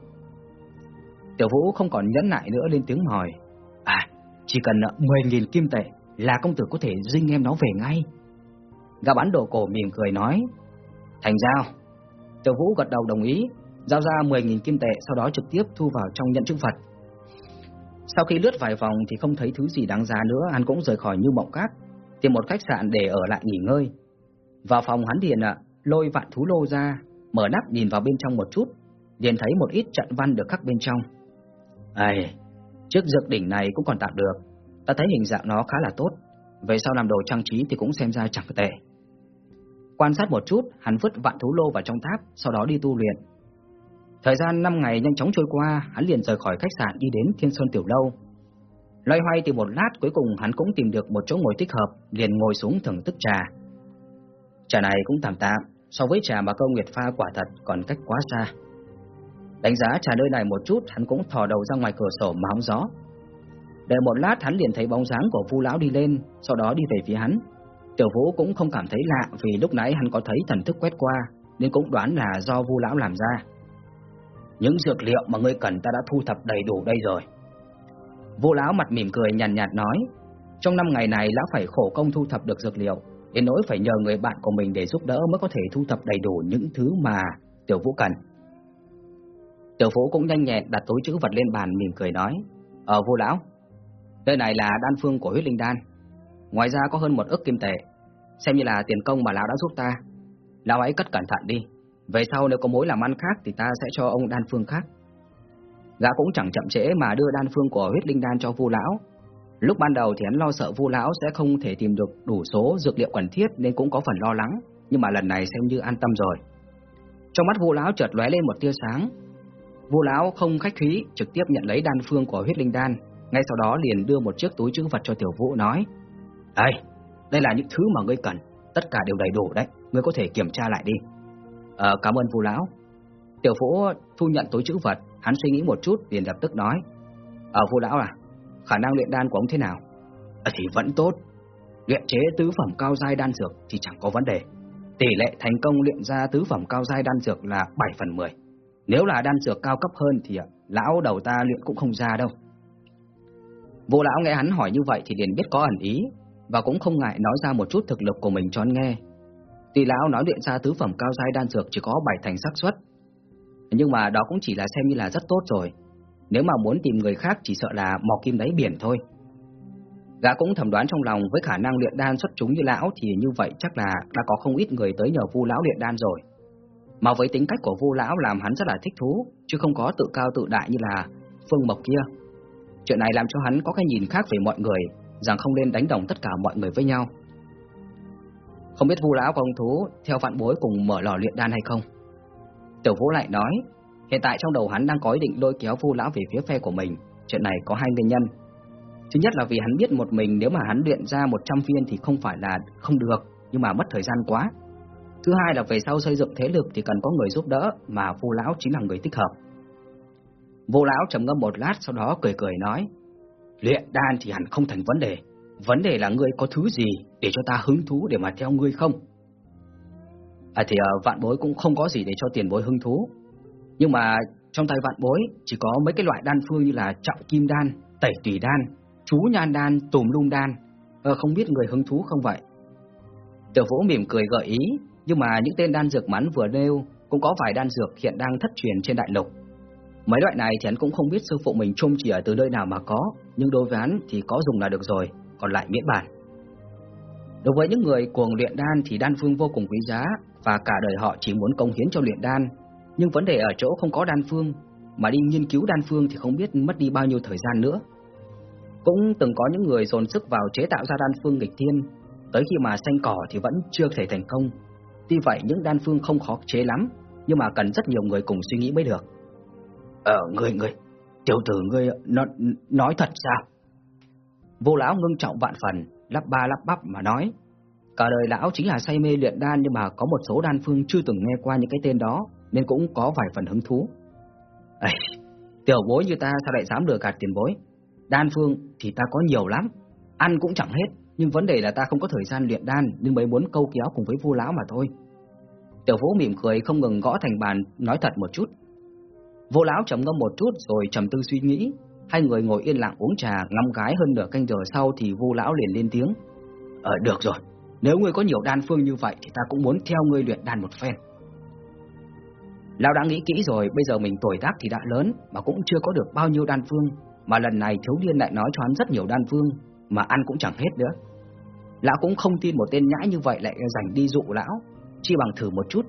Tiểu Vũ không còn nhẫn nại nữa lên tiếng hỏi. Chỉ cần ờ, 10.000 kim tệ là công tử có thể dinh em nó về ngay. Gã bán đồ cổ mỉm cười nói. Thành giao. Tiểu Vũ gật đầu đồng ý, giao ra 10.000 kim tệ sau đó trực tiếp thu vào trong nhận chức Phật. Sau khi lướt vài vòng thì không thấy thứ gì đáng giá nữa, hắn cũng rời khỏi như mộng cát, tìm một khách sạn để ở lại nghỉ ngơi. Vào phòng hắn điền ạ, ờ, lôi vạn thú lô ra, mở nắp nhìn vào bên trong một chút, liền thấy một ít trận văn được khắc bên trong. Ây, chiếc dược đỉnh này cũng còn tạm được, ta thấy hình dạng nó khá là tốt, về sau làm đồ trang trí thì cũng xem ra chẳng tệ. Quan sát một chút, hắn vứt vạn thú lô vào trong tháp, sau đó đi tu luyện. Thời gian 5 ngày nhanh chóng trôi qua, hắn liền rời khỏi khách sạn đi đến Thiên Sơn Tiểu Lâu. Loay hoay tìm một lát, cuối cùng hắn cũng tìm được một chỗ ngồi thích hợp, liền ngồi xuống thưởng thức trà. Trà này cũng tạm tạm, so với trà mà câu Nguyệt pha quả thật còn cách quá xa. Đánh giá trà nơi này một chút, hắn cũng thò đầu ra ngoài cửa sổ mà hóng gió. Đợi một lát hắn liền thấy bóng dáng của Vu lão đi lên, sau đó đi về phía hắn. Tiểu Vũ cũng không cảm thấy lạ vì lúc nãy hắn có thấy thần thức quét qua, nên cũng đoán là do Vu lão làm ra. Những dược liệu mà ngươi cần ta đã thu thập đầy đủ đây rồi. Vu lão mặt mỉm cười nhàn nhạt, nhạt nói, trong năm ngày này lão phải khổ công thu thập được dược liệu, đến nỗi phải nhờ người bạn của mình để giúp đỡ mới có thể thu thập đầy đủ những thứ mà Tiểu Vũ cần. Tiểu Vũ cũng nhanh nhẹn đặt túi chữ vật lên bàn mỉm cười nói, Ờ vô lão, đây này là đan phương của huyết linh đan, ngoài ra có hơn một ức kim tệ, xem như là tiền công mà lão đã giúp ta. Lão ấy cất cẩn thận đi, về sau nếu có mối làm ăn khác thì ta sẽ cho ông đan phương khác. Gã cũng chẳng chậm trễ mà đưa đan phương của huyết linh đan cho Vu lão. Lúc ban đầu thì hắn lo sợ Vu lão sẽ không thể tìm được đủ số dược liệu cần thiết nên cũng có phần lo lắng, nhưng mà lần này xem như an tâm rồi. Trong mắt Vu lão chợt lóe lên một tia sáng. Vô lão không khách khí, trực tiếp nhận lấy đan phương của huyết linh đan, ngay sau đó liền đưa một chiếc túi chữ vật cho Tiểu Vũ nói: "Đây, đây là những thứ mà ngươi cần, tất cả đều đầy đủ đấy, ngươi có thể kiểm tra lại đi." "Ờ, cảm ơn vô lão." Tiểu Vũ thu nhận túi chữ vật, Hắn suy nghĩ một chút liền lập tức nói Ờ phu lão à Khả năng luyện đan của ông thế nào à, Thì vẫn tốt Luyện chế tứ phẩm cao giai đan dược thì chẳng có vấn đề Tỷ lệ thành công luyện ra tứ phẩm cao giai đan dược là 7 phần 10 nếu là đan dược cao cấp hơn thì à, lão đầu ta luyện cũng không ra đâu. Vô lão nghe hắn hỏi như vậy thì liền biết có ẩn ý, Và cũng không ngại nói ra một chút thực lực của mình cho hắn nghe. Tuy lão nói luyện ra tứ phẩm cao giai đan dược chỉ có bảy thành xác suất, nhưng mà đó cũng chỉ là xem như là rất tốt rồi. Nếu mà muốn tìm người khác chỉ sợ là mò kim đáy biển thôi. Gã cũng thẩm đoán trong lòng với khả năng luyện đan xuất chúng như lão Thì như vậy chắc là đã có không ít người tới nhờ vu lão luyện đan rồi. Mà với tính cách của vu lão làm hắn rất là thích thú Chứ không có tự cao tự đại như là Phương Mộc kia Chuyện này làm cho hắn có cái nhìn khác về mọi người Rằng không nên đánh đồng tất cả mọi người với nhau Không biết vu lão có hứng thú Theo vạn bối cùng mở lò luyện đan hay không Tiểu Vũ lại nói, hiện tại trong đầu hắn đang có ý định lôi kéo Vu lão về phía phe của mình, chuyện này có hai nguyên nhân. Thứ nhất là vì hắn biết một mình nếu mà hắn luyện ra 100 viên thì không phải là không được, nhưng mà mất thời gian quá. Thứ hai là về sau xây dựng thế lực thì cần có người giúp đỡ, mà vô lão chính là người thích hợp. Vô lão trầm ngâm một lát sau đó cười cười nói, luyện đan thì hẳn không thành vấn đề, vấn đề là ngươi có thứ gì để cho ta hứng thú để mà theo ngươi không? À thì uh, vạn bối cũng không có gì để cho tiền bối hứng thú Nhưng mà trong tay vạn bối chỉ có mấy cái loại đan phương như là trọng kim đan, tẩy tùy đan, chú nhan đan, tùm lung đan à, Không biết người hứng thú không vậy Tiểu vũ mỉm cười gợi ý nhưng mà những tên đan dược mắn vừa nêu Cũng có vài đan dược hiện đang thất truyền trên đại lục Mấy loại này thì hắn cũng không biết sư phụ mình trông chỉ ở từ nơi nào mà có Nhưng đối với hắn thì có dùng là được rồi Còn lại miễn bản Đối với những người cuồng luyện đan thì đan phương vô cùng quý giá và cả đời họ chỉ muốn công hiến cho luyện đan, nhưng vấn đề ở chỗ không có đan phương, mà đi nghiên cứu đan phương thì không biết mất đi bao nhiêu thời gian nữa. Cũng từng có những người dồn sức vào chế tạo ra đan phương nghịch thiên, tới khi mà xanh cỏ thì vẫn chưa thể thành công. Tuy vậy những đan phương không khó chế lắm, nhưng mà cần rất nhiều người cùng suy nghĩ mới được. Ờ, người người, tiểu tử ngươi nó, nói thật sao? Vô lão ngưng trọng vạn phần, lắp ba lắp bắp mà nói. Cả đời lão chính là say mê luyện đan nhưng mà có một số đan phương chưa từng nghe qua những cái tên đó nên cũng có vài phần hứng thú. Ê, tiểu bối như ta sao lại dám lừa gạt tiền bối? Đan phương thì ta có nhiều lắm, ăn cũng chẳng hết, nhưng vấn đề là ta không có thời gian luyện đan nên mới muốn câu kéo cùng với vua lão mà thôi. Tiểu vũ mỉm cười không ngừng gõ thành bàn nói thật một chút. Vô lão trầm ngâm một chút rồi trầm tư suy nghĩ, hai người ngồi yên lặng uống trà ngâm gái hơn nửa canh giờ sau thì vô lão liền lên tiếng. Ờ được rồi, nếu ngươi có nhiều đan phương như vậy thì ta cũng muốn theo ngươi luyện đan một phen. Lão đã nghĩ kỹ rồi, bây giờ mình tuổi tác thì đã lớn mà cũng chưa có được bao nhiêu đan phương, mà lần này thiếu niên lại nói cho hắn rất nhiều đan phương mà ăn cũng chẳng hết nữa. Lão cũng không tin một tên nhãi như vậy lại dành đi dụ lão, chi bằng thử một chút.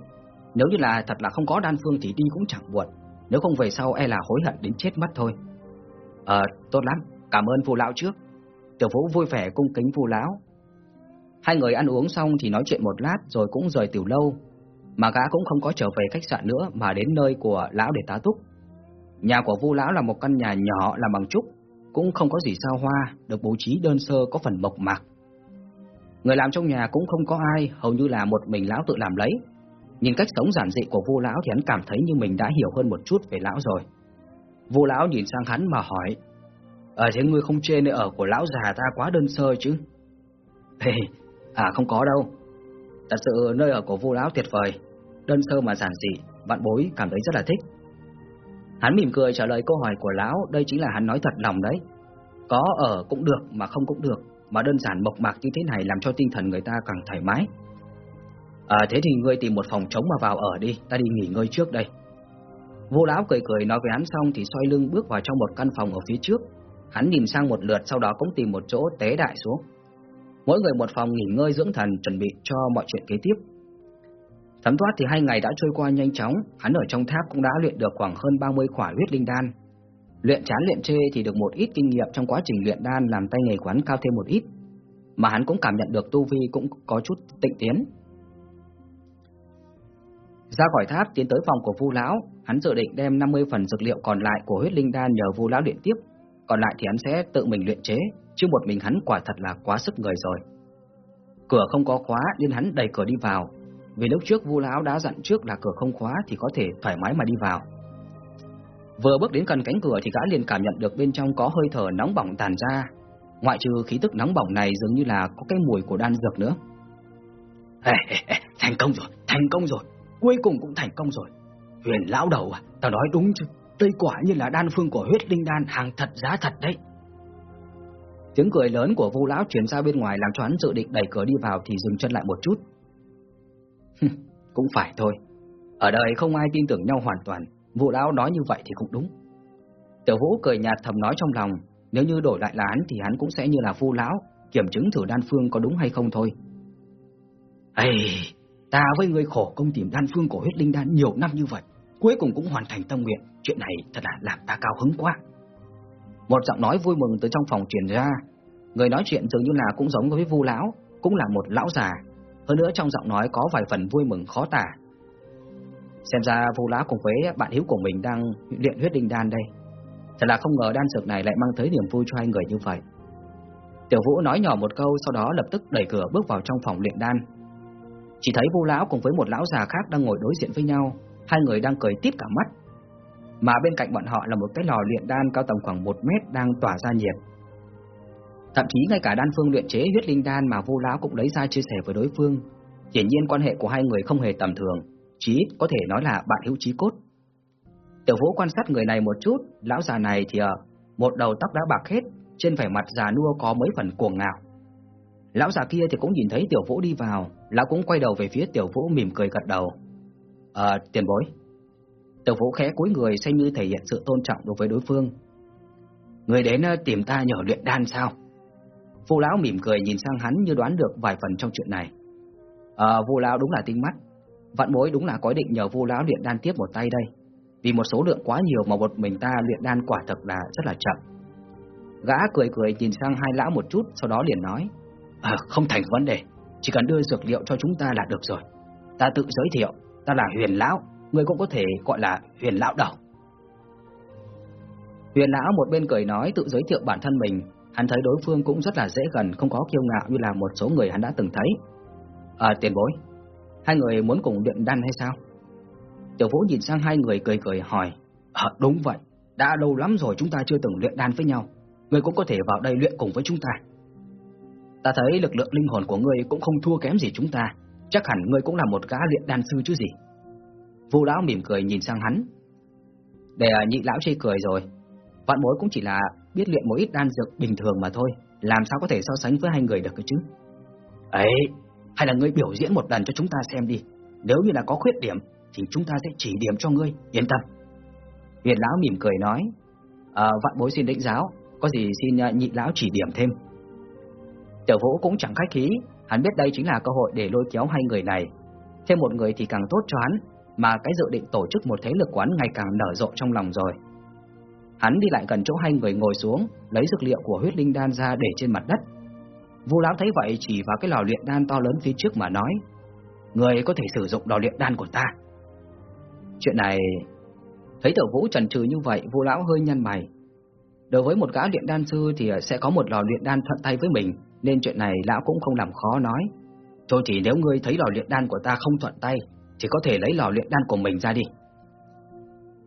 Nếu như là thật là không có đan phương thì đi cũng chẳng buồn, nếu không về sau e là hối hận đến chết mất thôi. Ờ, tốt lắm, cảm ơn phù lão trước. Tiểu vũ vui vẻ cung kính phù lão, Hai người ăn uống xong thì nói chuyện một lát rồi cũng rời tiểu lâu, mà gã cũng không có trở về khách sạn nữa mà đến nơi của lão để tá túc. Nhà của Vu lão là một căn nhà nhỏ làm bằng trúc, cũng không có gì sao hoa, được bố trí đơn sơ có phần mộc mạc. Người làm trong nhà cũng không có ai, hầu như là một mình lão tự làm lấy. Nhìn cách sống giản dị của vua lão thì hắn cảm thấy như mình đã hiểu hơn một chút về lão rồi. Vua lão nhìn sang hắn mà hỏi: ờ, thế ngươi không chê nơi ở của lão già ta quá đơn sơ chứ?" "Ê, À không có đâu Thật sự nơi ở của vô lão tuyệt vời Đơn sơ mà giản dị Vạn bối cảm thấy rất là thích Hắn mỉm cười trả lời câu hỏi của lão Đây chính là hắn nói thật lòng đấy Có ở cũng được mà không cũng được mà đơn giản mộc mạc như thế này làm cho tinh thần người ta càng thoải mái. À thế thì ngươi tìm một phòng trống mà vào ở đi, ta đi nghỉ ngơi trước đây. Vô lão cười cười nói với hắn xong thì xoay lưng bước vào trong một căn phòng ở phía trước. Hắn nhìn sang một lượt sau đó cũng tìm một chỗ tế đại xuống. Mỗi người một phòng nghỉ ngơi dưỡng thần chuẩn bị cho mọi chuyện kế tiếp. Thấm thoát thì hai ngày đã trôi qua nhanh chóng, hắn ở trong tháp cũng đã luyện được khoảng hơn 30 khỏa huyết linh đan. Luyện chán luyện chê thì được một ít kinh nghiệm trong quá trình luyện đan làm tay nghề quán cao thêm một ít, mà hắn cũng cảm nhận được tu vi cũng có chút tịnh tiến. Ra khỏi tháp tiến tới phòng của Vu lão, hắn dự định đem 50 phần dược liệu còn lại của huyết linh đan nhờ Vu lão luyện tiếp, còn lại thì hắn sẽ tự mình luyện chế, chứ một mình hắn quả thật là quá sức người rồi. Cửa không có khóa nên hắn đẩy cửa đi vào, vì lúc trước Vu lão đã dặn trước là cửa không khóa thì có thể thoải mái mà đi vào. Vừa bước đến gần cánh cửa thì gã liền cảm nhận được bên trong có hơi thở nóng bỏng tàn ra, ngoại trừ khí tức nóng bỏng này dường như là có cái mùi của đan dược nữa. Hey, hey, hey, thành công rồi, thành công rồi, cuối cùng cũng thành công rồi. Huyền lão đầu à, tao nói đúng chứ, đây quả như là đan phương của huyết linh đan hàng thật giá thật đấy. Tiếng cười lớn của Vu lão truyền ra bên ngoài làm cho hắn dự định đẩy cửa đi vào thì dừng chân lại một chút. cũng phải thôi, ở đời không ai tin tưởng nhau hoàn toàn, Vu lão nói như vậy thì cũng đúng. Tiểu Vũ cười nhạt thầm nói trong lòng, nếu như đổi lại là hắn thì hắn cũng sẽ như là Vu lão, kiểm chứng thử đan phương có đúng hay không thôi. Ê, ta với người khổ công tìm đan phương của huyết linh đan nhiều năm như vậy, cuối cùng cũng hoàn thành tâm nguyện, chuyện này thật là làm ta cao hứng quá. Một giọng nói vui mừng từ trong phòng truyền ra, người nói chuyện dường như là cũng giống với Vu lão, cũng là một lão già, hơn nữa trong giọng nói có vài phần vui mừng khó tả. Xem ra Vu lá cùng với bạn hiếu của mình đang luyện huyết linh đan đây. Thật là không ngờ đan dược này lại mang tới niềm vui cho hai người như vậy. Tiểu Vũ nói nhỏ một câu sau đó lập tức đẩy cửa bước vào trong phòng luyện đan. Chỉ thấy Vu lão cùng với một lão già khác đang ngồi đối diện với nhau, hai người đang cười tít cả mắt. Mà bên cạnh bọn họ là một cái lò luyện đan cao tầm khoảng 1 mét đang tỏa ra nhiệt. Thậm chí ngay cả đan phương luyện chế huyết linh đan mà Vu lão cũng lấy ra chia sẻ với đối phương. Hiển nhiên quan hệ của hai người không hề tầm thường, chí ít có thể nói là bạn hữu chí cốt. Tiểu Vũ quan sát người này một chút, lão già này thì ờ, một đầu tóc đã bạc hết, trên vẻ mặt già nua có mấy phần cuồng ngạo. Lão già kia thì cũng nhìn thấy Tiểu Vũ đi vào, lão cũng quay đầu về phía Tiểu Vũ mỉm cười gật đầu. "Ờ, tiền bối." Tiểu Vũ khẽ cúi người xem như thể hiện sự tôn trọng đối với đối phương. "Người đến ờ, tìm ta nhờ luyện đan sao?" Vu lão mỉm cười nhìn sang hắn như đoán được vài phần trong chuyện này. Ờ, Vu lão đúng là tinh mắt. Vạn bối đúng là có định nhờ Vu lão luyện đan tiếp một tay đây. Vì một số lượng quá nhiều mà một mình ta luyện đan quả thật là rất là chậm. Gã cười cười nhìn sang hai lão một chút, sau đó liền nói: À, không thành vấn đề, chỉ cần đưa dược liệu cho chúng ta là được rồi. Ta tự giới thiệu, ta là Huyền Lão, người cũng có thể gọi là Huyền Lão đầu. Huyền Lão một bên cười nói tự giới thiệu bản thân mình, hắn thấy đối phương cũng rất là dễ gần, không có kiêu ngạo như là một số người hắn đã từng thấy. À, tiền bối, hai người muốn cùng luyện đan hay sao? Tiểu Vũ nhìn sang hai người cười cười hỏi, À, đúng vậy, đã lâu lắm rồi chúng ta chưa từng luyện đan với nhau, người cũng có thể vào đây luyện cùng với chúng ta. Ta thấy lực lượng linh hồn của ngươi cũng không thua kém gì chúng ta, chắc hẳn ngươi cũng là một gã luyện đan sư chứ gì. Vu lão mỉm cười nhìn sang hắn. Để à, nhị lão chê cười rồi, vạn bối cũng chỉ là biết luyện một ít đan dược bình thường mà thôi, làm sao có thể so sánh với hai người được cơ chứ? Ấy, hay là ngươi biểu diễn một lần cho chúng ta xem đi, nếu như là có khuyết điểm thì chúng ta sẽ chỉ điểm cho ngươi, yên tâm. Việt lão mỉm cười nói, à, vạn bối xin định giáo, có gì xin ờ, nhị lão chỉ điểm thêm. Tiểu Vũ cũng chẳng khách khí, hắn biết đây chính là cơ hội để lôi kéo hai người này. Thêm một người thì càng tốt cho hắn, mà cái dự định tổ chức một thế lực quán ngày càng nở rộ trong lòng rồi. Hắn đi lại gần chỗ hai người ngồi xuống, lấy dược liệu của huyết linh đan ra để trên mặt đất. Vu lão thấy vậy chỉ vào cái lò luyện đan to lớn phía trước mà nói: "Người có thể sử dụng lò luyện đan của ta." Chuyện này thấy Tiểu Vũ trần trừ như vậy, Vu lão hơi nhăn mày. Đối với một gã luyện đan sư thì sẽ có một lò luyện đan thuận tay với mình, nên chuyện này lão cũng không làm khó nói. Thôi chỉ nếu ngươi thấy lò luyện đan của ta không thuận tay, thì có thể lấy lò luyện đan của mình ra đi.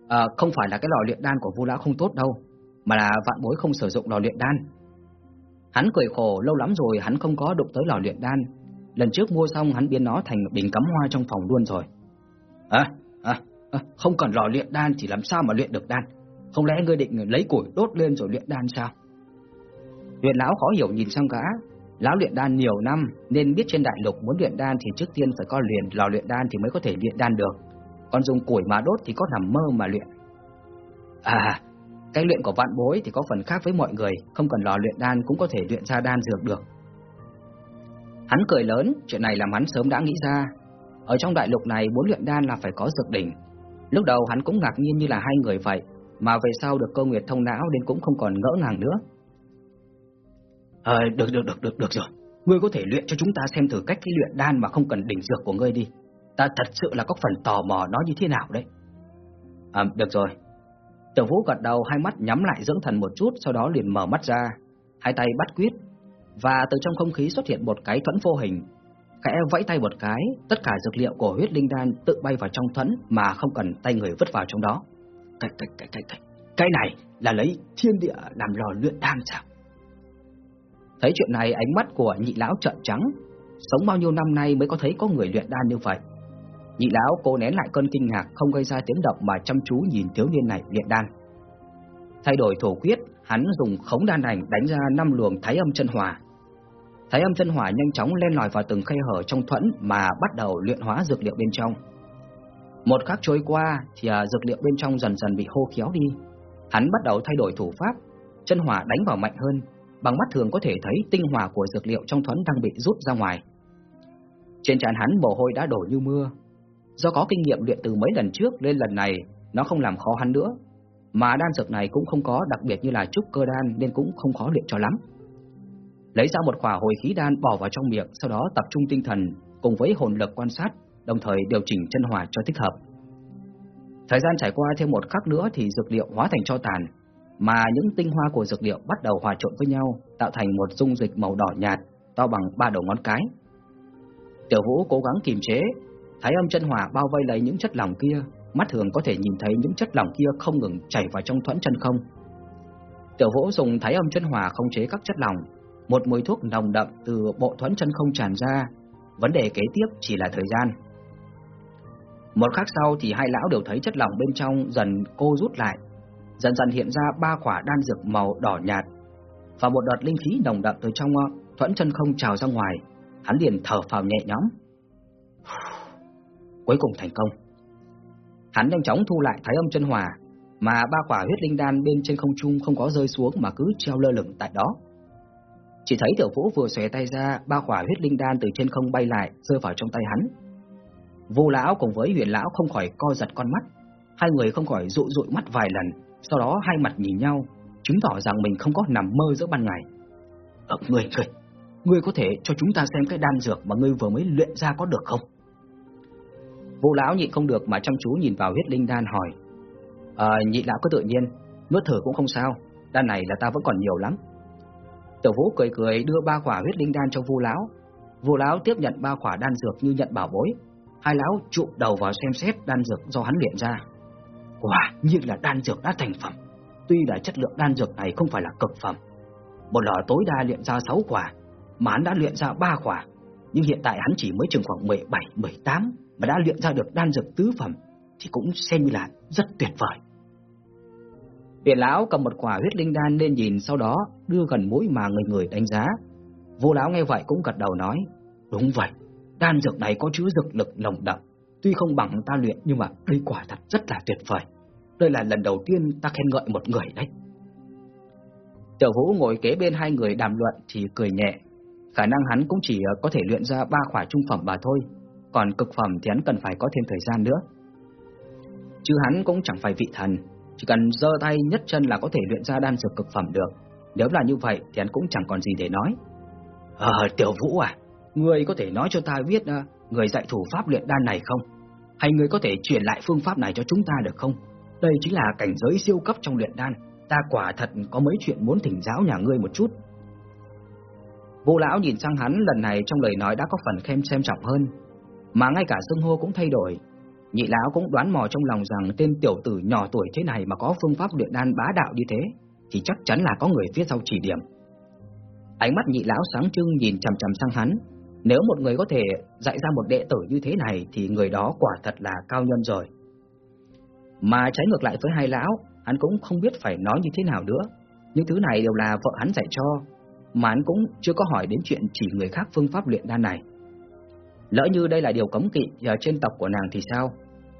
À, không phải là cái lò luyện đan của Vu lão không tốt đâu, mà là vạn bối không sử dụng lò luyện đan. Hắn cười khổ lâu lắm rồi hắn không có đụng tới lò luyện đan. Lần trước mua xong hắn biến nó thành bình cắm hoa trong phòng luôn rồi. À, à, à, không cần lò luyện đan thì làm sao mà luyện được đan? Không lẽ ngươi định lấy củi đốt lên rồi luyện đan sao? Huyền lão khó hiểu nhìn sang gã, Lão luyện đan nhiều năm nên biết trên đại lục muốn luyện đan thì trước tiên phải có luyện lò luyện đan thì mới có thể luyện đan được. Còn dùng củi mà đốt thì có nằm mơ mà luyện. À, cái luyện của vạn bối thì có phần khác với mọi người, không cần lò luyện đan cũng có thể luyện ra đan dược được. Hắn cười lớn, chuyện này làm hắn sớm đã nghĩ ra. Ở trong đại lục này muốn luyện đan là phải có dược đỉnh. Lúc đầu hắn cũng ngạc nhiên như là hai người vậy, mà về sau được cơ nguyệt thông não nên cũng không còn ngỡ ngàng nữa. Ờ, được, được, được, được, được rồi. Ngươi có thể luyện cho chúng ta xem thử cách cái luyện đan mà không cần đỉnh dược của ngươi đi. Ta thật sự là có phần tò mò nó như thế nào đấy. À, được rồi. Tiểu Vũ gật đầu hai mắt nhắm lại dưỡng thần một chút, sau đó liền mở mắt ra, hai tay bắt quyết, và từ trong không khí xuất hiện một cái thuẫn vô hình. Khẽ vẫy tay một cái, tất cả dược liệu của huyết linh đan tự bay vào trong thuẫn mà không cần tay người vứt vào trong đó. Cái, cái, cái, cái, cái, cái này là lấy thiên địa làm lò luyện đan sao? Thấy chuyện này ánh mắt của nhị lão trợn trắng Sống bao nhiêu năm nay mới có thấy có người luyện đan như vậy Nhị lão cố nén lại cơn kinh ngạc, Không gây ra tiếng động mà chăm chú nhìn thiếu niên này luyện đan Thay đổi thổ quyết, Hắn dùng khống đan ảnh đánh ra năm luồng thái âm chân hỏa Thái âm chân hỏa nhanh chóng len lỏi vào từng khe hở trong thuẫn Mà bắt đầu luyện hóa dược liệu bên trong Một khắc trôi qua Thì à, dược liệu bên trong dần dần bị hô khéo đi Hắn bắt đầu thay đổi thủ pháp, Chân hỏa đánh vào mạnh hơn, bằng mắt thường có thể thấy tinh hỏa của dược liệu trong thuẫn đang bị rút ra ngoài. Trên trán hắn mồ hôi đã đổ như mưa. Do có kinh nghiệm luyện từ mấy lần trước nên lần này nó không làm khó hắn nữa, mà đan dược này cũng không có đặc biệt như là trúc cơ đan nên cũng không khó luyện cho lắm. Lấy ra một quả hồi khí đan bỏ vào trong miệng, sau đó tập trung tinh thần cùng với hồn lực quan sát, đồng thời điều chỉnh chân hỏa cho thích hợp. Thời gian trải qua thêm một khắc nữa thì dược liệu hóa thành cho tàn, mà những tinh hoa của dược liệu bắt đầu hòa trộn với nhau, tạo thành một dung dịch màu đỏ nhạt, to bằng ba đầu ngón cái. Tiểu Vũ cố gắng kiềm chế, thái âm chân hỏa bao vây lấy những chất lỏng kia, mắt thường có thể nhìn thấy những chất lỏng kia không ngừng chảy vào trong thuẫn chân không. Tiểu Vũ dùng thái âm chân hỏa khống chế các chất lỏng, một mùi thuốc nồng đậm từ bộ thuẫn chân không tràn ra, vấn đề kế tiếp chỉ là thời gian. Một khắc sau thì hai lão đều thấy chất lỏng bên trong dần cô rút lại, dần dần hiện ra ba quả đan dược màu đỏ nhạt và một đợt linh khí nồng đậm từ trong ờ, thuẫn chân không trào ra ngoài, hắn liền thở phào nhẹ nhõm. Cuối cùng thành công. Hắn nhanh chóng thu lại thái âm chân hỏa, mà ba quả huyết linh đan bên trên không trung không có rơi xuống mà cứ treo lơ lửng tại đó. Chỉ thấy Tiểu Vũ vừa xòe tay ra, ba quả huyết linh đan từ trên không bay lại, rơi vào trong tay hắn. Vô lão cùng với Huyền lão không khỏi co giật con mắt, hai người không khỏi rụ dụi mắt vài lần, sau đó hai mặt nhìn nhau, chứng tỏ rằng mình không có nằm mơ giữa ban ngày. Ờ, người, người, ngươi có thể cho chúng ta xem cái đan dược mà ngươi vừa mới luyện ra có được không? Vô lão nhịn không được mà chăm chú nhìn vào huyết linh đan hỏi. Ờ, nhị lão có tự nhiên, nuốt thử cũng không sao, đan này là ta vẫn còn nhiều lắm. Tiểu vũ cười cười đưa ba quả huyết linh đan cho vô lão. Vô lão tiếp nhận ba quả đan dược như nhận bảo bối. Hai lão trụ đầu vào xem xét đan dược do hắn luyện ra. Quả nhiên là đan dược đã thành phẩm. Tuy là chất lượng đan dược này không phải là cực phẩm, một lò tối đa luyện ra 6 quả, mà hắn đã luyện ra 3 quả, nhưng hiện tại hắn chỉ mới chừng khoảng 17, 18 mà đã luyện ra được đan dược tứ phẩm thì cũng xem như là rất tuyệt vời. Viện lão cầm một quả huyết linh đan lên nhìn sau đó đưa gần mũi mà người người đánh giá. Vô lão nghe vậy cũng gật đầu nói, đúng vậy, đan dược này có chứa dược lực nồng đậm, tuy không bằng ta luyện nhưng mà đây quả thật rất là tuyệt vời. Đây là lần đầu tiên ta khen ngợi một người đấy. Tiểu Vũ ngồi kế bên hai người đàm luận thì cười nhẹ. Khả năng hắn cũng chỉ có thể luyện ra ba khỏa trung phẩm mà thôi, còn cực phẩm thì hắn cần phải có thêm thời gian nữa. Chứ hắn cũng chẳng phải vị thần, chỉ cần giơ tay nhất chân là có thể luyện ra đan dược cực phẩm được. Nếu là như vậy thì hắn cũng chẳng còn gì để nói. Ờ, Tiểu Vũ à, người có thể nói cho ta biết uh, người dạy thủ pháp luyện đan này không? Hay người có thể truyền lại phương pháp này cho chúng ta được không? Đây chính là cảnh giới siêu cấp trong luyện đan, ta quả thật có mấy chuyện muốn thỉnh giáo nhà ngươi một chút. Vô lão nhìn sang hắn lần này trong lời nói đã có phần khen xem trọng hơn, mà ngay cả xưng hô cũng thay đổi. Nhị lão cũng đoán mò trong lòng rằng tên tiểu tử nhỏ tuổi thế này mà có phương pháp luyện đan bá đạo như thế, thì chắc chắn là có người phía sau chỉ điểm. Ánh mắt nhị lão sáng trưng nhìn chằm chằm sang hắn, nếu một người có thể dạy ra một đệ tử như thế này thì người đó quả thật là cao nhân rồi. Mà trái ngược lại với hai lão, hắn cũng không biết phải nói như thế nào nữa. Những thứ này đều là vợ hắn dạy cho. mà hắn cũng chưa có hỏi đến chuyện chỉ người khác phương pháp luyện đan này. Lỡ như đây là điều cấm kỵ ở trên tộc của nàng thì sao?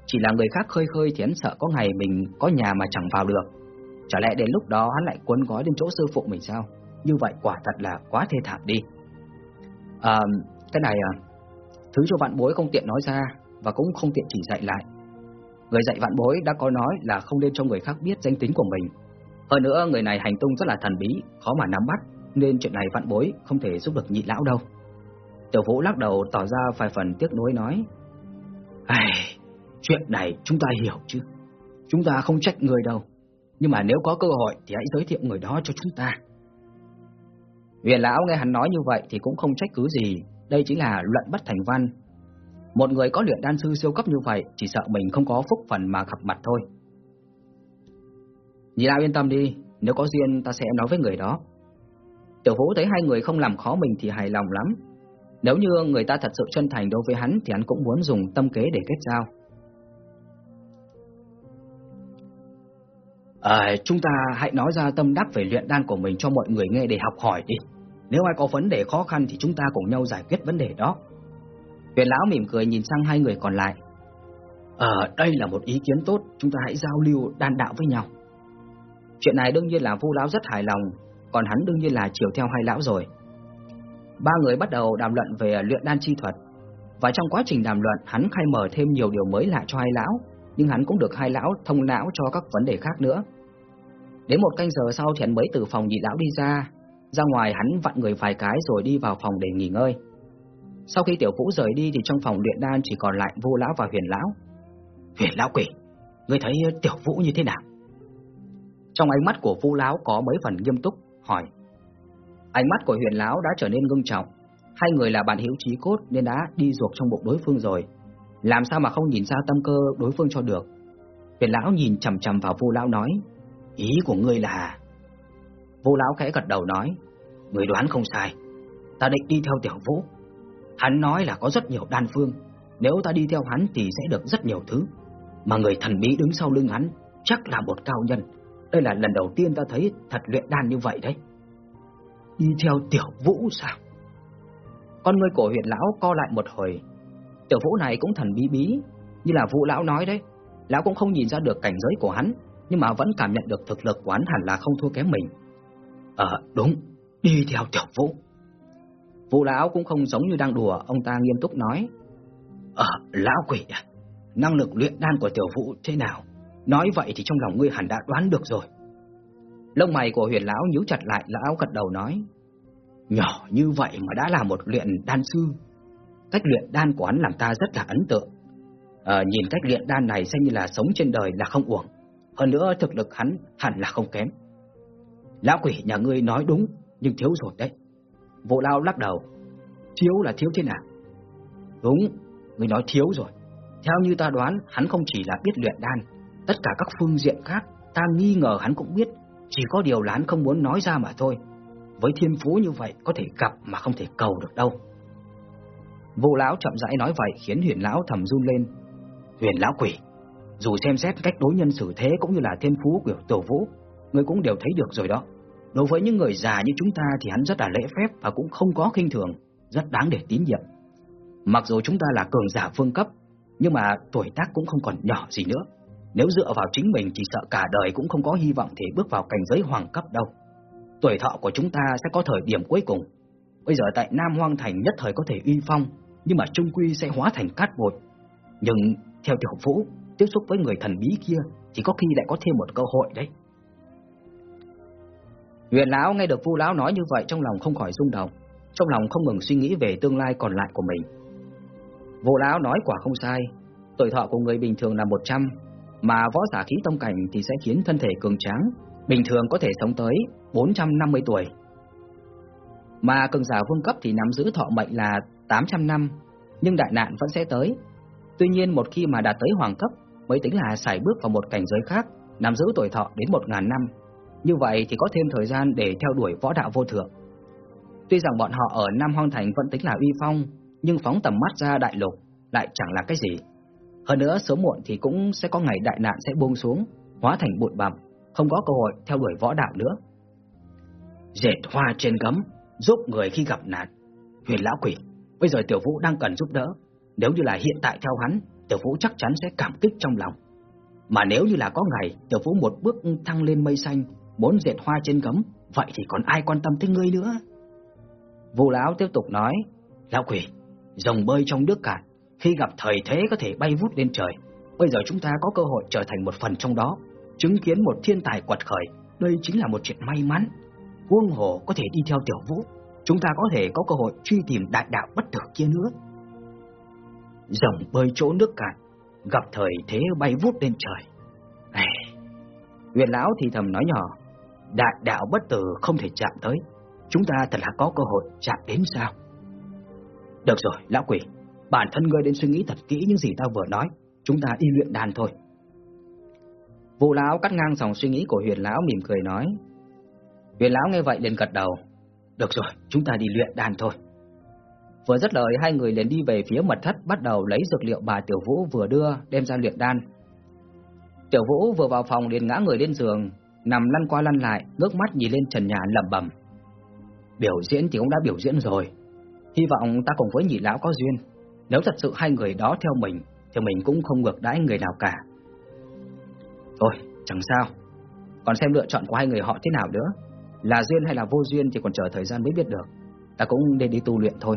Chỉ là người khác khơi khơi thì hắn sợ có ngày mình có nhà mà chẳng vào được. Chả lẽ đến lúc đó hắn lại cuốn gói đến chỗ sư phụ mình sao? Như vậy quả thật là quá thê thảm đi. À, cái này à, thứ cho vạn bối không tiện nói ra và cũng không tiện chỉ dạy lại. Người dạy vạn bối đã có nói là không nên cho người khác biết danh tính của mình. Hơn nữa người này hành tung rất là thần bí, khó mà nắm bắt, nên chuyện này vạn bối không thể giúp được nhị lão đâu. Tiểu Vũ lắc đầu tỏ ra vài phần tiếc nuối nói: "Ai, chuyện này chúng ta hiểu chứ. Chúng ta không trách người đâu, nhưng mà nếu có cơ hội thì hãy giới thiệu người đó cho chúng ta." Huyền lão nghe hắn nói như vậy thì cũng không trách cứ gì, đây chính là luận bất thành văn. Một người có luyện đan sư siêu cấp như vậy chỉ sợ mình không có phúc phần mà gặp mặt thôi. Nhị lão yên tâm đi, nếu có duyên ta sẽ nói với người đó. Tiểu Vũ thấy hai người không làm khó mình thì hài lòng lắm. Nếu như người ta thật sự chân thành đối với hắn thì hắn cũng muốn dùng tâm kế để kết giao. À, chúng ta hãy nói ra tâm đắc về luyện đan của mình cho mọi người nghe để học hỏi đi. Nếu ai có vấn đề khó khăn thì chúng ta cùng nhau giải quyết vấn đề đó. Huyền lão mỉm cười nhìn sang hai người còn lại. Ờ, đây là một ý kiến tốt, chúng ta hãy giao lưu đan đạo với nhau. Chuyện này đương nhiên là Vu lão rất hài lòng, còn hắn đương nhiên là chiều theo hai lão rồi. Ba người bắt đầu đàm luận về luyện đan chi thuật, và trong quá trình đàm luận hắn khai mở thêm nhiều điều mới lạ cho hai lão, nhưng hắn cũng được hai lão thông não cho các vấn đề khác nữa. Đến một canh giờ sau thì hắn mới từ phòng nhị lão đi ra, ra ngoài hắn vặn người vài cái rồi đi vào phòng để nghỉ ngơi. Sau khi tiểu vũ rời đi thì trong phòng luyện đan chỉ còn lại vô lão và huyền lão. Huyền lão quỷ, ngươi thấy tiểu vũ như thế nào? Trong ánh mắt của vô lão có mấy phần nghiêm túc, hỏi. Ánh mắt của huyền lão đã trở nên ngưng trọng. Hai người là bạn hữu trí cốt nên đã đi ruột trong bụng đối phương rồi. Làm sao mà không nhìn ra tâm cơ đối phương cho được? Huyền lão nhìn chầm chầm vào vô lão nói. Ý của ngươi là... Vô lão khẽ gật đầu nói. Người đoán không sai. Ta định đi theo tiểu vũ Hắn nói là có rất nhiều đan phương, nếu ta đi theo hắn thì sẽ được rất nhiều thứ. Mà người thần bí đứng sau lưng hắn chắc là một cao nhân. Đây là lần đầu tiên ta thấy thật luyện đan như vậy đấy. Đi theo tiểu vũ sao? Con người của huyện lão co lại một hồi. Tiểu vũ này cũng thần bí bí, như là vũ lão nói đấy. Lão cũng không nhìn ra được cảnh giới của hắn, nhưng mà vẫn cảm nhận được thực lực của hắn hẳn là không thua kém mình. Ờ, đúng, đi theo tiểu vũ. Vũ lão cũng không giống như đang đùa, ông ta nghiêm túc nói. Ờ, lão quỷ à, năng lực luyện đan của tiểu vũ thế nào? Nói vậy thì trong lòng ngươi hẳn đã đoán được rồi. Lông mày của huyền lão nhíu chặt lại, lão gật đầu nói. Nhỏ như vậy mà đã là một luyện đan sư. Cách luyện đan của hắn làm ta rất là ấn tượng. À, nhìn cách luyện đan này xem như là sống trên đời là không uổng. Hơn nữa thực lực hắn hẳn là không kém. Lão quỷ nhà ngươi nói đúng, nhưng thiếu rồi đấy. Vô lao lắc đầu. Thiếu là thiếu thế nào? Đúng, ngươi nói thiếu rồi. Theo như ta đoán, hắn không chỉ là biết luyện đan, tất cả các phương diện khác, ta nghi ngờ hắn cũng biết, chỉ có điều là hắn không muốn nói ra mà thôi. Với thiên phú như vậy, có thể gặp mà không thể cầu được đâu. Vô lão chậm rãi nói vậy khiến huyền lão thầm run lên. Huyền lão quỷ, dù xem xét cách đối nhân xử thế cũng như là thiên phú của tổ vũ, người cũng đều thấy được rồi đó. Đối với những người già như chúng ta thì hắn rất là lễ phép và cũng không có khinh thường, rất đáng để tín nhiệm. Mặc dù chúng ta là cường giả phương cấp, nhưng mà tuổi tác cũng không còn nhỏ gì nữa. Nếu dựa vào chính mình chỉ sợ cả đời cũng không có hy vọng thể bước vào cảnh giới hoàng cấp đâu. Tuổi thọ của chúng ta sẽ có thời điểm cuối cùng. Bây giờ tại Nam Hoang Thành nhất thời có thể uy phong, nhưng mà trung quy sẽ hóa thành cát bột Nhưng theo tiểu vũ, tiếp xúc với người thần bí kia thì có khi lại có thêm một cơ hội đấy. Huyền lão nghe được Vu lão nói như vậy trong lòng không khỏi rung động, trong lòng không ngừng suy nghĩ về tương lai còn lại của mình. Vu lão nói quả không sai, tuổi thọ của người bình thường là 100, mà võ giả khí tông cảnh thì sẽ khiến thân thể cường tráng, bình thường có thể sống tới 450 tuổi. Mà cường giả vương cấp thì nắm giữ thọ mệnh là 800 năm, nhưng đại nạn vẫn sẽ tới. Tuy nhiên một khi mà đạt tới hoàng cấp mới tính là sải bước vào một cảnh giới khác, nắm giữ tuổi thọ đến 1000 năm như vậy thì có thêm thời gian để theo đuổi võ đạo vô thượng. Tuy rằng bọn họ ở Nam Hoang Thành vẫn tính là uy phong, nhưng phóng tầm mắt ra đại lục lại chẳng là cái gì. Hơn nữa sớm muộn thì cũng sẽ có ngày đại nạn sẽ buông xuống, hóa thành bụi bặm, không có cơ hội theo đuổi võ đạo nữa. Dệt hoa trên gấm, giúp người khi gặp nạn. Huyền lão quỷ, bây giờ Tiểu Vũ đang cần giúp đỡ, nếu như là hiện tại theo hắn, Tiểu Vũ chắc chắn sẽ cảm kích trong lòng. Mà nếu như là có ngày Tiểu Vũ một bước thăng lên mây xanh, muốn dệt hoa trên gấm, vậy thì còn ai quan tâm tới ngươi nữa? vô lão tiếp tục nói, lão quỷ, rồng bơi trong nước cạn, khi gặp thời thế có thể bay vút lên trời. Bây giờ chúng ta có cơ hội trở thành một phần trong đó, chứng kiến một thiên tài quật khởi, đây chính là một chuyện may mắn. Quân hồ có thể đi theo tiểu vũ, chúng ta có thể có cơ hội truy tìm đại đạo bất tử kia nữa. Rồng bơi chỗ nước cạn, gặp thời thế bay vút lên trời. Ai... Huyền lão thì thầm nói nhỏ, đại đạo bất tử không thể chạm tới, chúng ta thật là có cơ hội chạm đến sao? Được rồi, lão quỷ, bản thân ngươi đến suy nghĩ thật kỹ những gì ta vừa nói, chúng ta đi luyện đàn thôi. Vụ lão cắt ngang dòng suy nghĩ của huyền lão mỉm cười nói. Huyền lão nghe vậy liền gật đầu. Được rồi, chúng ta đi luyện đàn thôi. Vừa dứt lời hai người liền đi về phía mật thất bắt đầu lấy dược liệu bà Tiểu Vũ vừa đưa đem ra luyện đan. Tiểu Vũ vừa vào phòng liền ngã người lên giường, nằm lăn qua lăn lại, ngước mắt nhìn lên trần nhà lẩm bẩm. Biểu diễn thì cũng đã biểu diễn rồi, hy vọng ta cùng với nhị lão có duyên. Nếu thật sự hai người đó theo mình, thì mình cũng không ngược đãi người nào cả. Thôi, chẳng sao. Còn xem lựa chọn của hai người họ thế nào nữa. Là duyên hay là vô duyên thì còn chờ thời gian mới biết được. Ta cũng nên đi tu luyện thôi.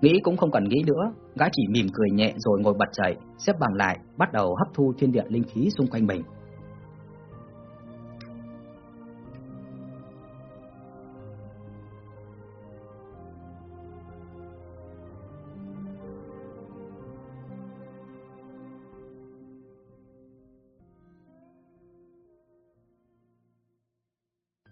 Nghĩ cũng không cần nghĩ nữa, gã chỉ mỉm cười nhẹ rồi ngồi bật dậy, xếp bằng lại, bắt đầu hấp thu thiên địa linh khí xung quanh mình.